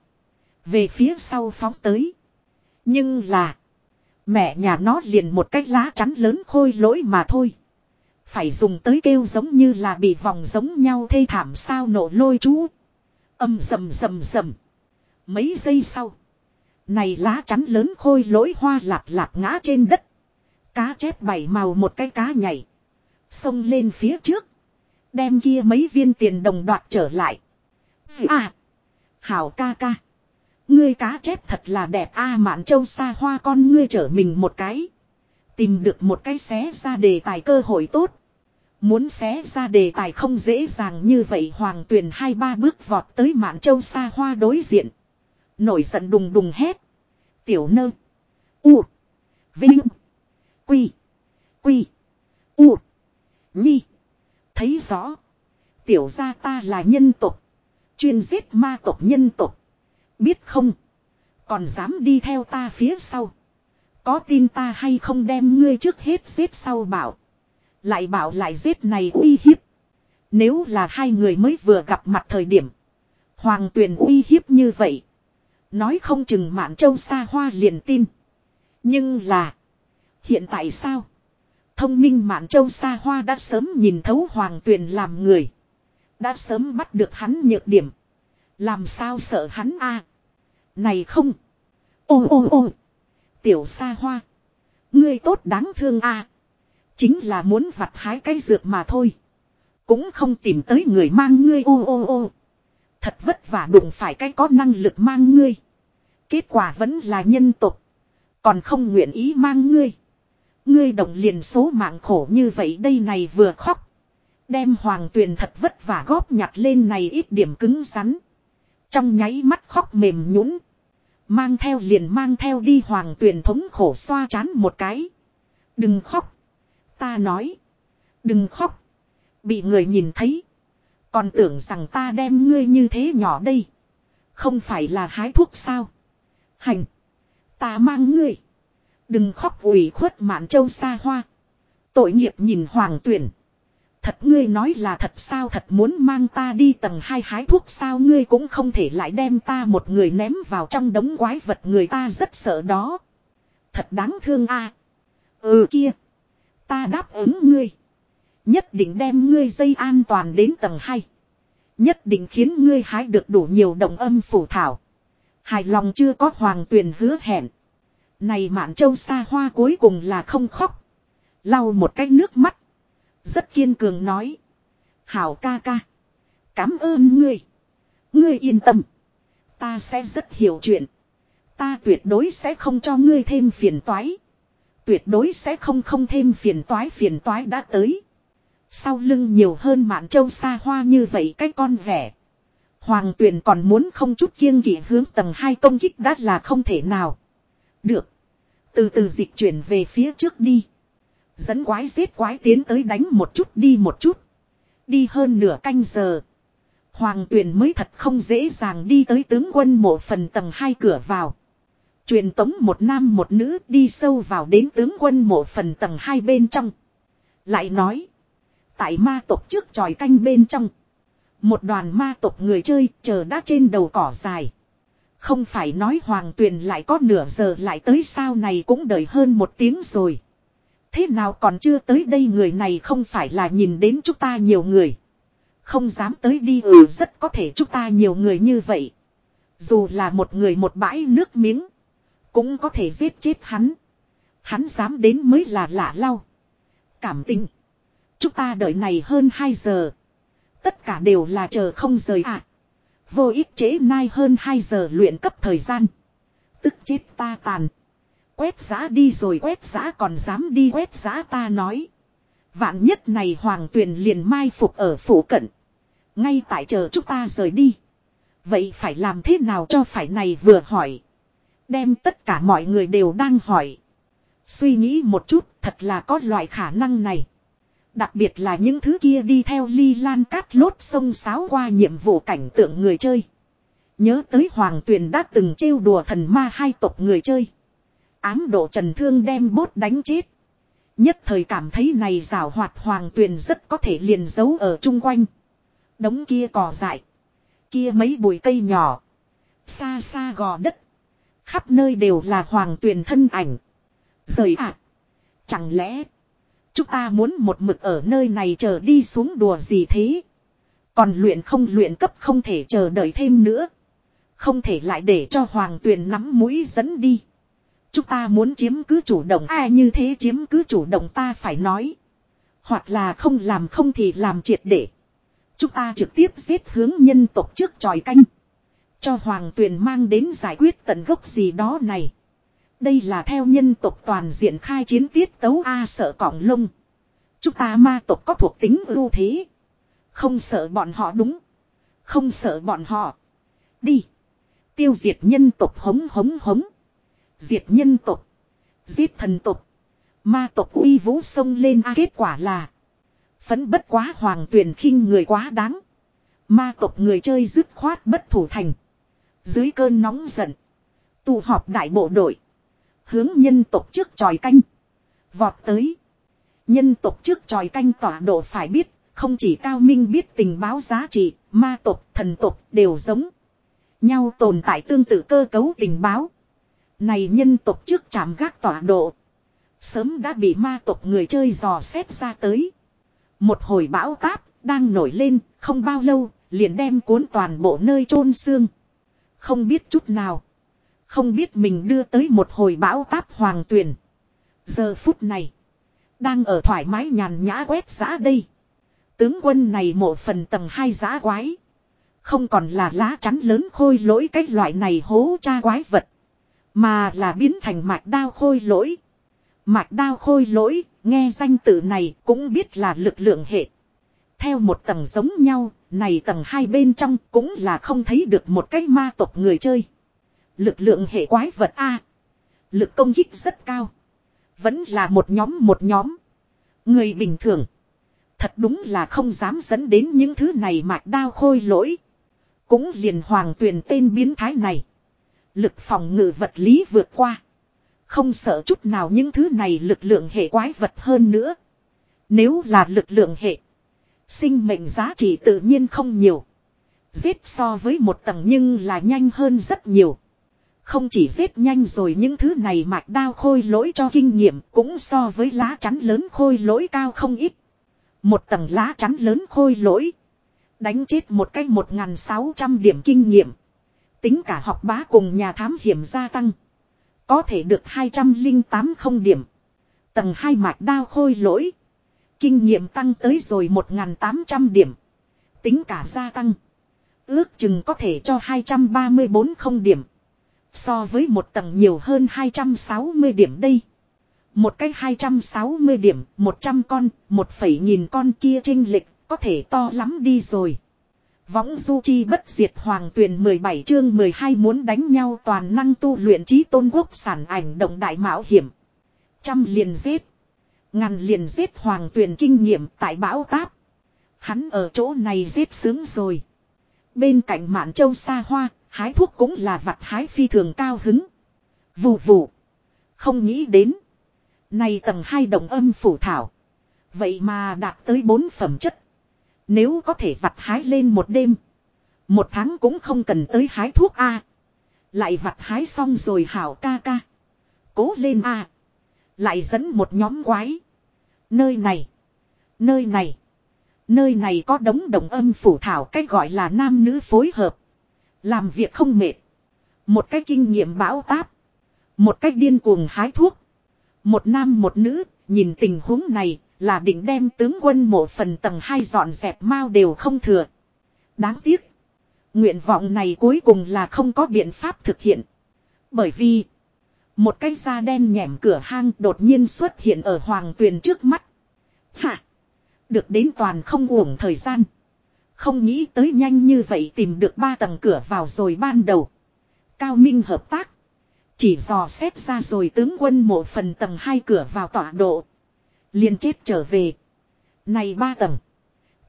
Về phía sau phóng tới. Nhưng là. Mẹ nhà nó liền một cái lá chắn lớn khôi lỗi mà thôi. Phải dùng tới kêu giống như là bị vòng giống nhau thê thảm sao nổ lôi chú. Âm rầm rầm rầm. Mấy giây sau. Này lá chắn lớn khôi lỗi hoa lạp lạp ngã trên đất. Cá chép bảy màu một cái cá nhảy. Xông lên phía trước. Đem kia mấy viên tiền đồng đoạt trở lại. À. Hảo ca ca. Ngươi cá chép thật là đẹp a, mạn châu xa hoa con ngươi trở mình một cái. Tìm được một cái xé ra đề tài cơ hội tốt. Muốn xé ra đề tài không dễ dàng như vậy, hoàng tuyền hai ba bước vọt tới mạn châu xa hoa đối diện. Nổi giận đùng đùng hét. Tiểu nơ. U. Vinh. Quy. Quy. U. Nhi. Thấy rõ. Tiểu gia ta là nhân tục. Chuyên giết ma tộc nhân tộc. Biết không? Còn dám đi theo ta phía sau. Có tin ta hay không đem ngươi trước hết giết sau bảo. Lại bảo lại giết này uy hiếp. Nếu là hai người mới vừa gặp mặt thời điểm. Hoàng tuyền uy hiếp như vậy. Nói không chừng mạn châu xa hoa liền tin. Nhưng là. Hiện tại sao? Thông minh mạn châu xa hoa đã sớm nhìn thấu hoàng tuyền làm người. Đã sớm bắt được hắn nhược điểm. Làm sao sợ hắn a? Này không. Ô ô ô. Tiểu xa hoa. Ngươi tốt đáng thương a. Chính là muốn vặt hái cái dược mà thôi. Cũng không tìm tới người mang ngươi ô ô ô. Thật vất vả đụng phải cái có năng lực mang ngươi. Kết quả vẫn là nhân tục. Còn không nguyện ý mang ngươi. Ngươi động liền số mạng khổ như vậy đây này vừa khóc. Đem hoàng tuyền thật vất vả góp nhặt lên này ít điểm cứng rắn. Trong nháy mắt khóc mềm nhũn Mang theo liền mang theo đi hoàng tuyền thống khổ xoa chán một cái. Đừng khóc. Ta nói. Đừng khóc. Bị người nhìn thấy. Còn tưởng rằng ta đem ngươi như thế nhỏ đây. Không phải là hái thuốc sao. Hành. Ta mang ngươi. Đừng khóc ủy khuất mạn châu xa hoa. Tội nghiệp nhìn hoàng tuyển. Thật ngươi nói là thật sao thật muốn mang ta đi tầng hai hái thuốc sao ngươi cũng không thể lại đem ta một người ném vào trong đống quái vật người ta rất sợ đó. Thật đáng thương a. Ừ kia. Ta đáp ứng ngươi. Nhất định đem ngươi dây an toàn đến tầng hai. Nhất định khiến ngươi hái được đủ nhiều đồng âm phủ thảo. Hài lòng chưa có hoàng tuyền hứa hẹn. Này mạn châu xa hoa cuối cùng là không khóc. Lau một cái nước mắt. Rất kiên cường nói. Hảo ca ca. Cảm ơn ngươi. Ngươi yên tâm. Ta sẽ rất hiểu chuyện. Ta tuyệt đối sẽ không cho ngươi thêm phiền toái. Tuyệt đối sẽ không không thêm phiền toái phiền toái đã tới. Sau lưng nhiều hơn mạn châu xa hoa như vậy cái con vẻ. Hoàng tuyền còn muốn không chút kiêng kỵ hướng tầng 2 công kích đã là không thể nào. Được. Từ từ dịch chuyển về phía trước đi. Dẫn quái giết quái tiến tới đánh một chút đi một chút. Đi hơn nửa canh giờ. Hoàng tuyền mới thật không dễ dàng đi tới tướng quân mộ phần tầng hai cửa vào. Truyền tống một nam một nữ đi sâu vào đến tướng quân mộ phần tầng hai bên trong. Lại nói. Tại ma tộc trước tròi canh bên trong. Một đoàn ma tộc người chơi chờ đã trên đầu cỏ dài. Không phải nói hoàng tuyền lại có nửa giờ lại tới sao này cũng đợi hơn một tiếng rồi. Thế nào còn chưa tới đây người này không phải là nhìn đến chúng ta nhiều người. Không dám tới đi ừ rất có thể chúng ta nhiều người như vậy. Dù là một người một bãi nước miếng. Cũng có thể giết chết hắn. Hắn dám đến mới là lạ lau. Cảm tình. Chúng ta đợi này hơn 2 giờ. Tất cả đều là chờ không rời ạ. À. Vô ích chế nai hơn 2 giờ luyện cấp thời gian. Tức chết ta tàn. Quét giá đi rồi quét giá còn dám đi quét giá ta nói. Vạn nhất này hoàng tuyền liền mai phục ở phủ cận. Ngay tại chờ chúng ta rời đi. Vậy phải làm thế nào cho phải này vừa hỏi. Đem tất cả mọi người đều đang hỏi. Suy nghĩ một chút, thật là có loại khả năng này. Đặc biệt là những thứ kia đi theo ly lan cát lốt sông sáo qua nhiệm vụ cảnh tượng người chơi. Nhớ tới Hoàng Tuyền đã từng trêu đùa thần ma hai tộc người chơi. Ám độ trần thương đem bốt đánh chết. Nhất thời cảm thấy này rào hoạt Hoàng Tuyền rất có thể liền giấu ở chung quanh. Đống kia cỏ dại. Kia mấy bụi cây nhỏ. Xa xa gò đất. Khắp nơi đều là Hoàng Tuyền thân ảnh. Rời ạ. À, chẳng lẽ. Chúng ta muốn một mực ở nơi này chờ đi xuống đùa gì thế. Còn luyện không luyện cấp không thể chờ đợi thêm nữa. Không thể lại để cho hoàng tuyền nắm mũi dẫn đi. Chúng ta muốn chiếm cứ chủ động, ai như thế chiếm cứ chủ động ta phải nói. Hoặc là không làm không thì làm triệt để. Chúng ta trực tiếp giết hướng nhân tộc trước tròi canh. Cho hoàng tuyền mang đến giải quyết tận gốc gì đó này. Đây là theo nhân tộc toàn diện khai chiến tiết tấu A sợ cỏng lông. Chúng ta ma tộc có thuộc tính ưu thế. Không sợ bọn họ đúng. Không sợ bọn họ. Đi. Tiêu diệt nhân tộc hống hống hống. Diệt nhân tộc. Giết thần tộc. Ma tộc uy vũ sông lên A kết quả là. Phấn bất quá hoàng tuyển khinh người quá đáng. Ma tộc người chơi dứt khoát bất thủ thành. Dưới cơn nóng giận. Tụ họp đại bộ đội. Hướng nhân tộc trước tròi canh. Vọt tới. Nhân tộc trước tròi canh tỏa độ phải biết. Không chỉ cao minh biết tình báo giá trị. Ma tộc, thần tộc đều giống. Nhau tồn tại tương tự cơ cấu tình báo. Này nhân tộc trước chạm gác tỏa độ. Sớm đã bị ma tộc người chơi dò xét ra tới. Một hồi bão táp, đang nổi lên, không bao lâu, liền đem cuốn toàn bộ nơi chôn xương. Không biết chút nào. Không biết mình đưa tới một hồi bão táp hoàng tuyền. Giờ phút này. Đang ở thoải mái nhàn nhã quét giã đây. Tướng quân này một phần tầng hai giã quái. Không còn là lá chắn lớn khôi lỗi cái loại này hố cha quái vật. Mà là biến thành mạch đao khôi lỗi. Mạch đao khôi lỗi, nghe danh tự này cũng biết là lực lượng hệ. Theo một tầng giống nhau, này tầng hai bên trong cũng là không thấy được một cái ma tộc người chơi. Lực lượng hệ quái vật A. Lực công kích rất cao. Vẫn là một nhóm một nhóm. Người bình thường. Thật đúng là không dám dẫn đến những thứ này mạch đao khôi lỗi. Cũng liền hoàng tuyển tên biến thái này. Lực phòng ngự vật lý vượt qua. Không sợ chút nào những thứ này lực lượng hệ quái vật hơn nữa. Nếu là lực lượng hệ. Sinh mệnh giá trị tự nhiên không nhiều. Giết so với một tầng nhưng là nhanh hơn rất nhiều. Không chỉ giết nhanh rồi những thứ này mạch đao khôi lỗi cho kinh nghiệm cũng so với lá chắn lớn khôi lỗi cao không ít. Một tầng lá chắn lớn khôi lỗi. Đánh chết một cái 1.600 điểm kinh nghiệm. Tính cả học bá cùng nhà thám hiểm gia tăng. Có thể được 208 không điểm. Tầng hai mạch đao khôi lỗi. Kinh nghiệm tăng tới rồi 1.800 điểm. Tính cả gia tăng. Ước chừng có thể cho 234 không điểm. So với một tầng nhiều hơn 260 điểm đây. Một cái 260 điểm, 100 con, một phẩy nghìn con kia trinh lịch, có thể to lắm đi rồi. Võng du chi bất diệt hoàng tuyển 17 chương 12 muốn đánh nhau toàn năng tu luyện trí tôn quốc sản ảnh động đại mạo hiểm. Trăm liền giết. Ngàn liền giết hoàng tuyển kinh nghiệm tại bão táp. Hắn ở chỗ này giết sướng rồi. Bên cạnh mạn châu xa hoa, Hái thuốc cũng là vặt hái phi thường cao hứng. Vù vù. Không nghĩ đến. Này tầng hai đồng âm phủ thảo. Vậy mà đạt tới bốn phẩm chất. Nếu có thể vặt hái lên một đêm. Một tháng cũng không cần tới hái thuốc A. Lại vặt hái xong rồi hảo ca ca. Cố lên A. Lại dẫn một nhóm quái. Nơi này. Nơi này. Nơi này có đống đồng âm phủ thảo cách gọi là nam nữ phối hợp. Làm việc không mệt. Một cái kinh nghiệm bão táp. Một cách điên cuồng hái thuốc. Một nam một nữ, nhìn tình huống này, là định đem tướng quân mộ phần tầng hai dọn dẹp mau đều không thừa. Đáng tiếc. Nguyện vọng này cuối cùng là không có biện pháp thực hiện. Bởi vì, một cái da đen nhẻm cửa hang đột nhiên xuất hiện ở hoàng tuyền trước mắt. Hả? Được đến toàn không uổng thời gian. Không nghĩ tới nhanh như vậy tìm được ba tầng cửa vào rồi ban đầu. Cao Minh hợp tác. Chỉ dò xét ra rồi tướng quân mộ phần tầng hai cửa vào tọa độ. liền chết trở về. Này ba tầng.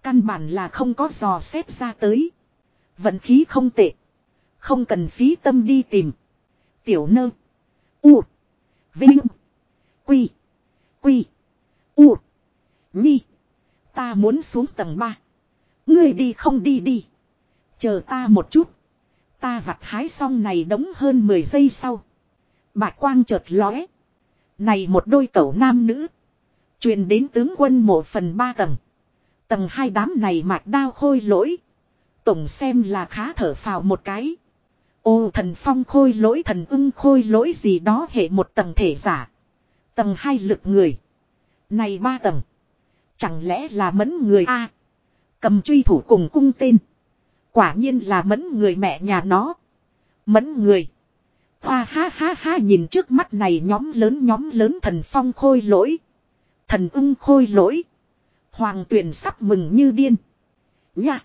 Căn bản là không có dò xét ra tới. Vận khí không tệ. Không cần phí tâm đi tìm. Tiểu nơ. U. Vinh. Quy. Quy. U. Nhi. Ta muốn xuống tầng ba Ngươi đi không đi đi. Chờ ta một chút. Ta vặt hái xong này đóng hơn 10 giây sau. Bạch quang chợt lóe. Này một đôi cẩu nam nữ. truyền đến tướng quân một phần ba tầng. Tầng hai đám này mạch đao khôi lỗi. Tổng xem là khá thở phào một cái. Ô thần phong khôi lỗi thần ưng khôi lỗi gì đó hệ một tầng thể giả. Tầng hai lực người. Này ba tầng. Chẳng lẽ là mẫn người A cầm truy thủ cùng cung tên. Quả nhiên là mẫn người mẹ nhà nó. Mẫn người. Hoa ha ha ha nhìn trước mắt này nhóm lớn nhóm lớn thần phong khôi lỗi. Thần ưng khôi lỗi. Hoàng tuyển sắp mừng như điên. Nha.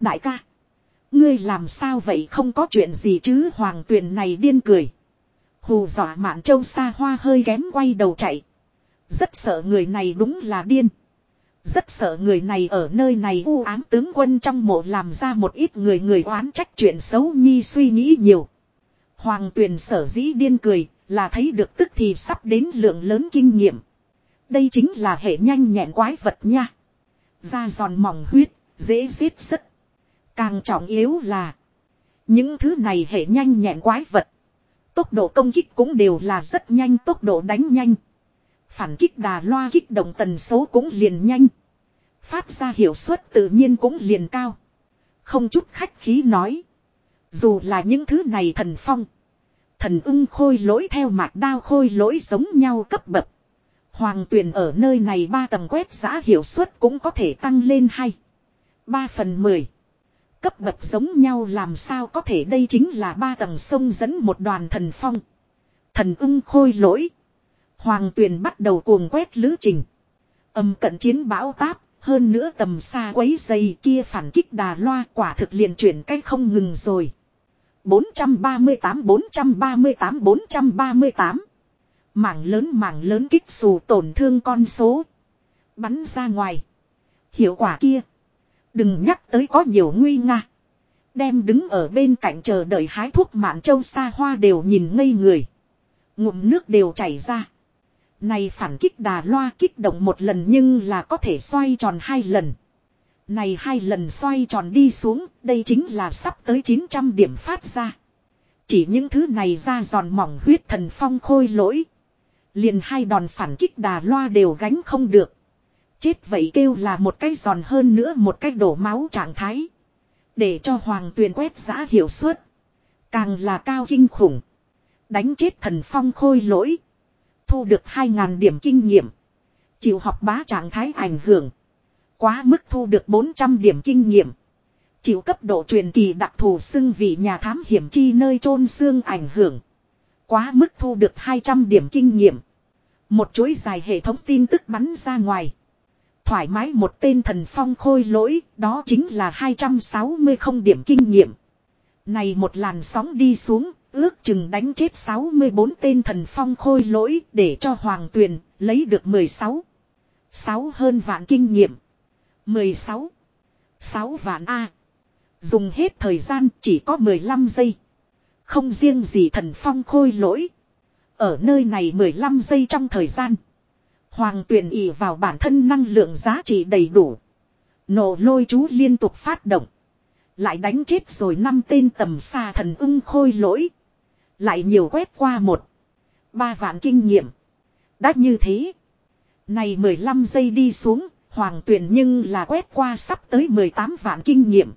Đại ca. Ngươi làm sao vậy không có chuyện gì chứ hoàng tuyển này điên cười. Hù dọa mạn châu xa hoa hơi kém quay đầu chạy. Rất sợ người này đúng là điên. Rất sợ người này ở nơi này u ám tướng quân trong mộ làm ra một ít người người oán trách chuyện xấu nhi suy nghĩ nhiều. Hoàng tuyền sở dĩ điên cười là thấy được tức thì sắp đến lượng lớn kinh nghiệm. Đây chính là hệ nhanh nhẹn quái vật nha. Da giòn mỏng huyết, dễ giết rất. Càng trọng yếu là những thứ này hệ nhanh nhẹn quái vật. Tốc độ công kích cũng đều là rất nhanh tốc độ đánh nhanh. Phản kích đà loa kích động tần số cũng liền nhanh. Phát ra hiệu suất tự nhiên cũng liền cao. Không chút khách khí nói. Dù là những thứ này thần phong. Thần ưng khôi lỗi theo mạc đao khôi lỗi giống nhau cấp bậc. Hoàng tuyển ở nơi này ba tầng quét giã hiệu suất cũng có thể tăng lên hay. ba phần mười Cấp bậc giống nhau làm sao có thể đây chính là ba tầng sông dẫn một đoàn thần phong. Thần ưng khôi lỗi. Hoàng tuyền bắt đầu cuồng quét lữ trình. Âm cận chiến bão táp, hơn nữa tầm xa quấy dày kia phản kích đà loa quả thực liền chuyển cách không ngừng rồi. 438 438 438 Mảng lớn mảng lớn kích dù tổn thương con số. Bắn ra ngoài. Hiệu quả kia. Đừng nhắc tới có nhiều nguy nga. Đem đứng ở bên cạnh chờ đợi hái thuốc mạn châu xa hoa đều nhìn ngây người. Ngụm nước đều chảy ra. Này phản kích đà loa kích động một lần nhưng là có thể xoay tròn hai lần. Này hai lần xoay tròn đi xuống, đây chính là sắp tới 900 điểm phát ra. Chỉ những thứ này ra giòn mỏng huyết thần phong khôi lỗi. Liền hai đòn phản kích đà loa đều gánh không được. Chết vậy kêu là một cái giòn hơn nữa một cái đổ máu trạng thái. Để cho hoàng tuyền quét giã hiệu suất. Càng là cao kinh khủng. Đánh chết thần phong khôi lỗi. Thu được 2.000 điểm kinh nghiệm. Chịu học bá trạng thái ảnh hưởng. Quá mức thu được 400 điểm kinh nghiệm. Chịu cấp độ truyền kỳ đặc thù xưng vị nhà thám hiểm chi nơi chôn xương ảnh hưởng. Quá mức thu được 200 điểm kinh nghiệm. Một chuỗi dài hệ thống tin tức bắn ra ngoài. Thoải mái một tên thần phong khôi lỗi, đó chính là 260 không điểm kinh nghiệm. Này một làn sóng đi xuống, ước chừng đánh chết 64 tên thần phong khôi lỗi để cho Hoàng Tuyền lấy được 16. 6 hơn vạn kinh nghiệm. 16. 6 vạn A. Dùng hết thời gian chỉ có 15 giây. Không riêng gì thần phong khôi lỗi. Ở nơi này 15 giây trong thời gian. Hoàng tuyển ỉ vào bản thân năng lượng giá trị đầy đủ. Nổ lôi chú liên tục phát động. Lại đánh chết rồi năm tên tầm xa thần ưng khôi lỗi. Lại nhiều quét qua một. Ba vạn kinh nghiệm. Đã như thế. Này 15 giây đi xuống, hoàng tuyển nhưng là quét qua sắp tới 18 vạn kinh nghiệm.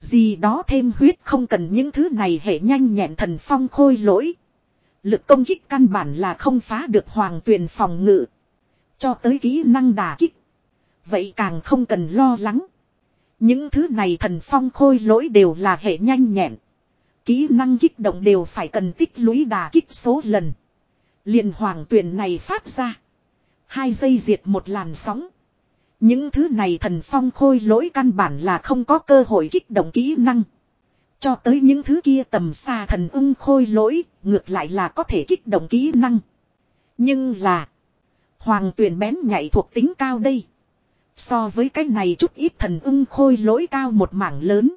Gì đó thêm huyết không cần những thứ này hệ nhanh nhẹn thần phong khôi lỗi. Lực công kích căn bản là không phá được hoàng tuyển phòng ngự. Cho tới kỹ năng đà kích. Vậy càng không cần lo lắng. Những thứ này thần phong khôi lỗi đều là hệ nhanh nhẹn. Kỹ năng kích động đều phải cần tích lũy đà kích số lần. liền hoàng tuyển này phát ra. Hai giây diệt một làn sóng. Những thứ này thần phong khôi lỗi căn bản là không có cơ hội kích động kỹ năng. Cho tới những thứ kia tầm xa thần ưng khôi lỗi, ngược lại là có thể kích động kỹ năng. Nhưng là, hoàng tuyển bén nhạy thuộc tính cao đây. So với cái này chút ít thần ưng khôi lỗi cao một mảng lớn.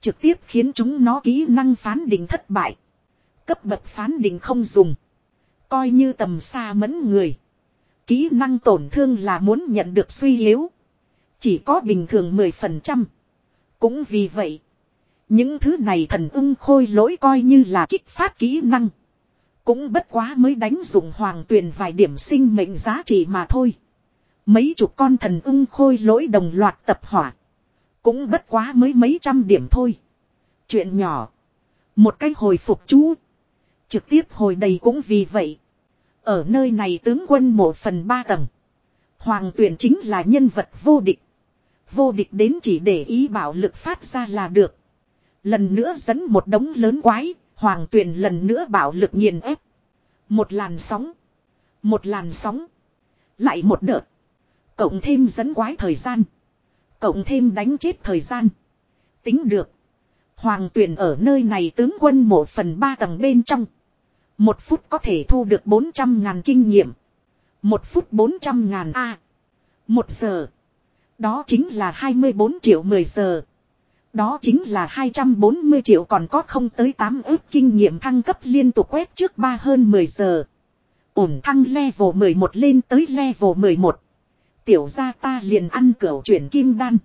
Trực tiếp khiến chúng nó kỹ năng phán định thất bại. Cấp bậc phán định không dùng. Coi như tầm xa mẫn người. Kỹ năng tổn thương là muốn nhận được suy yếu. Chỉ có bình thường 10%. Cũng vì vậy. Những thứ này thần ưng khôi lỗi coi như là kích phát kỹ năng. Cũng bất quá mới đánh dụng hoàng tuyền vài điểm sinh mệnh giá trị mà thôi. Mấy chục con thần ưng khôi lỗi đồng loạt tập hỏa. Cũng bất quá mới mấy trăm điểm thôi. Chuyện nhỏ. Một cái hồi phục chú. Trực tiếp hồi đầy cũng vì vậy. Ở nơi này tướng quân một phần ba tầng. Hoàng tuyển chính là nhân vật vô địch. Vô địch đến chỉ để ý bảo lực phát ra là được. Lần nữa dẫn một đống lớn quái, hoàng tuyển lần nữa bảo lực nghiền ép. Một làn sóng. Một làn sóng. Lại một đợt. Cộng thêm dẫn quái thời gian. Cộng thêm đánh chết thời gian. Tính được. Hoàng tuyển ở nơi này tướng quân mộ phần ba tầng bên trong. Một phút có thể thu được 400 ngàn kinh nghiệm. Một phút 400 ngàn A. Một giờ. Đó chính là 24 triệu 10 giờ. Đó chính là 240 triệu còn có không tới 8 ước kinh nghiệm thăng cấp liên tục quét trước 3 hơn 10 giờ. Ổn thăng level 11 lên tới level 11. Tiểu ra ta liền ăn cửa chuyển kim đan.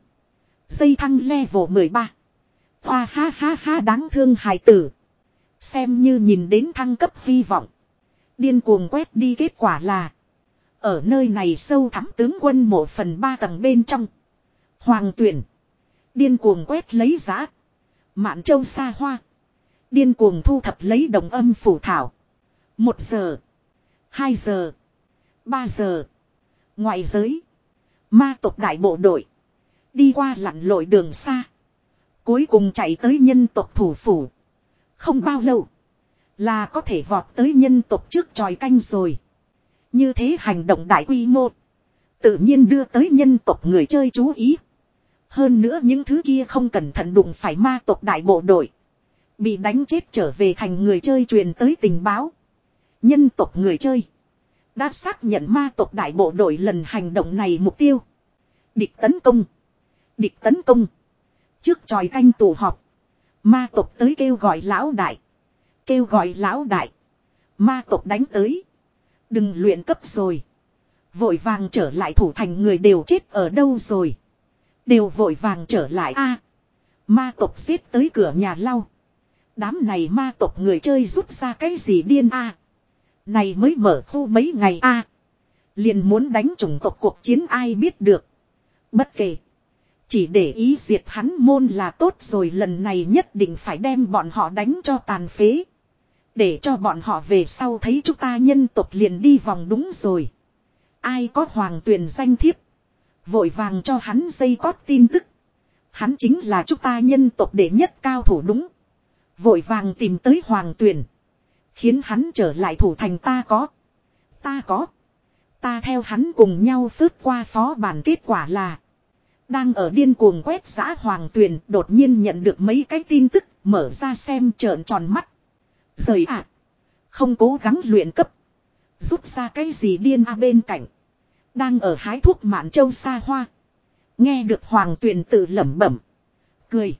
Dây thăng level 13. Hoa ha ha ha đáng thương hài tử. Xem như nhìn đến thăng cấp hy vọng. Điên cuồng quét đi kết quả là. Ở nơi này sâu thắm tướng quân một phần ba tầng bên trong. Hoàng tuyển. Điên cuồng quét lấy giá. Mạn châu xa hoa. Điên cuồng thu thập lấy đồng âm phủ thảo. Một giờ. Hai giờ. Ba giờ. Ngoại giới. Ma tộc đại bộ đội. Đi qua lặn lội đường xa. Cuối cùng chạy tới nhân tộc thủ phủ. Không bao lâu. Là có thể vọt tới nhân tộc trước tròi canh rồi. Như thế hành động đại quy mô. Tự nhiên đưa tới nhân tộc người chơi chú ý. Hơn nữa những thứ kia không cẩn thận đụng phải ma tộc đại bộ đội. Bị đánh chết trở về thành người chơi truyền tới tình báo. Nhân tộc người chơi. Đã xác nhận ma tộc đại bộ đội lần hành động này mục tiêu. Địch tấn công. Địch tấn công. Trước tròi canh tụ họp. Ma tộc tới kêu gọi lão đại. Kêu gọi lão đại. Ma tộc đánh tới. Đừng luyện cấp rồi. Vội vàng trở lại thủ thành người đều chết ở đâu rồi. Đều vội vàng trở lại a Ma tộc giết tới cửa nhà lau. Đám này ma tộc người chơi rút ra cái gì điên a này mới mở khu mấy ngày a Liền muốn đánh chủng tộc cuộc chiến ai biết được. Bất kể. Chỉ để ý diệt hắn môn là tốt rồi lần này nhất định phải đem bọn họ đánh cho tàn phế. Để cho bọn họ về sau thấy chúng ta nhân tộc liền đi vòng đúng rồi. Ai có hoàng tuyển danh thiếp. Vội vàng cho hắn dây cót tin tức. Hắn chính là chúng ta nhân tộc đệ nhất cao thủ đúng. Vội vàng tìm tới hoàng tuyển. Khiến hắn trở lại thủ thành ta có. Ta có. Ta theo hắn cùng nhau phước qua phó bản kết quả là. Đang ở điên cuồng quét giã hoàng tuyền, đột nhiên nhận được mấy cái tin tức, mở ra xem trợn tròn mắt. Rời ạ. không cố gắng luyện cấp. Rút ra cái gì điên a bên cạnh. Đang ở hái thuốc mạn châu xa hoa. Nghe được hoàng tuyền tự lẩm bẩm. Cười.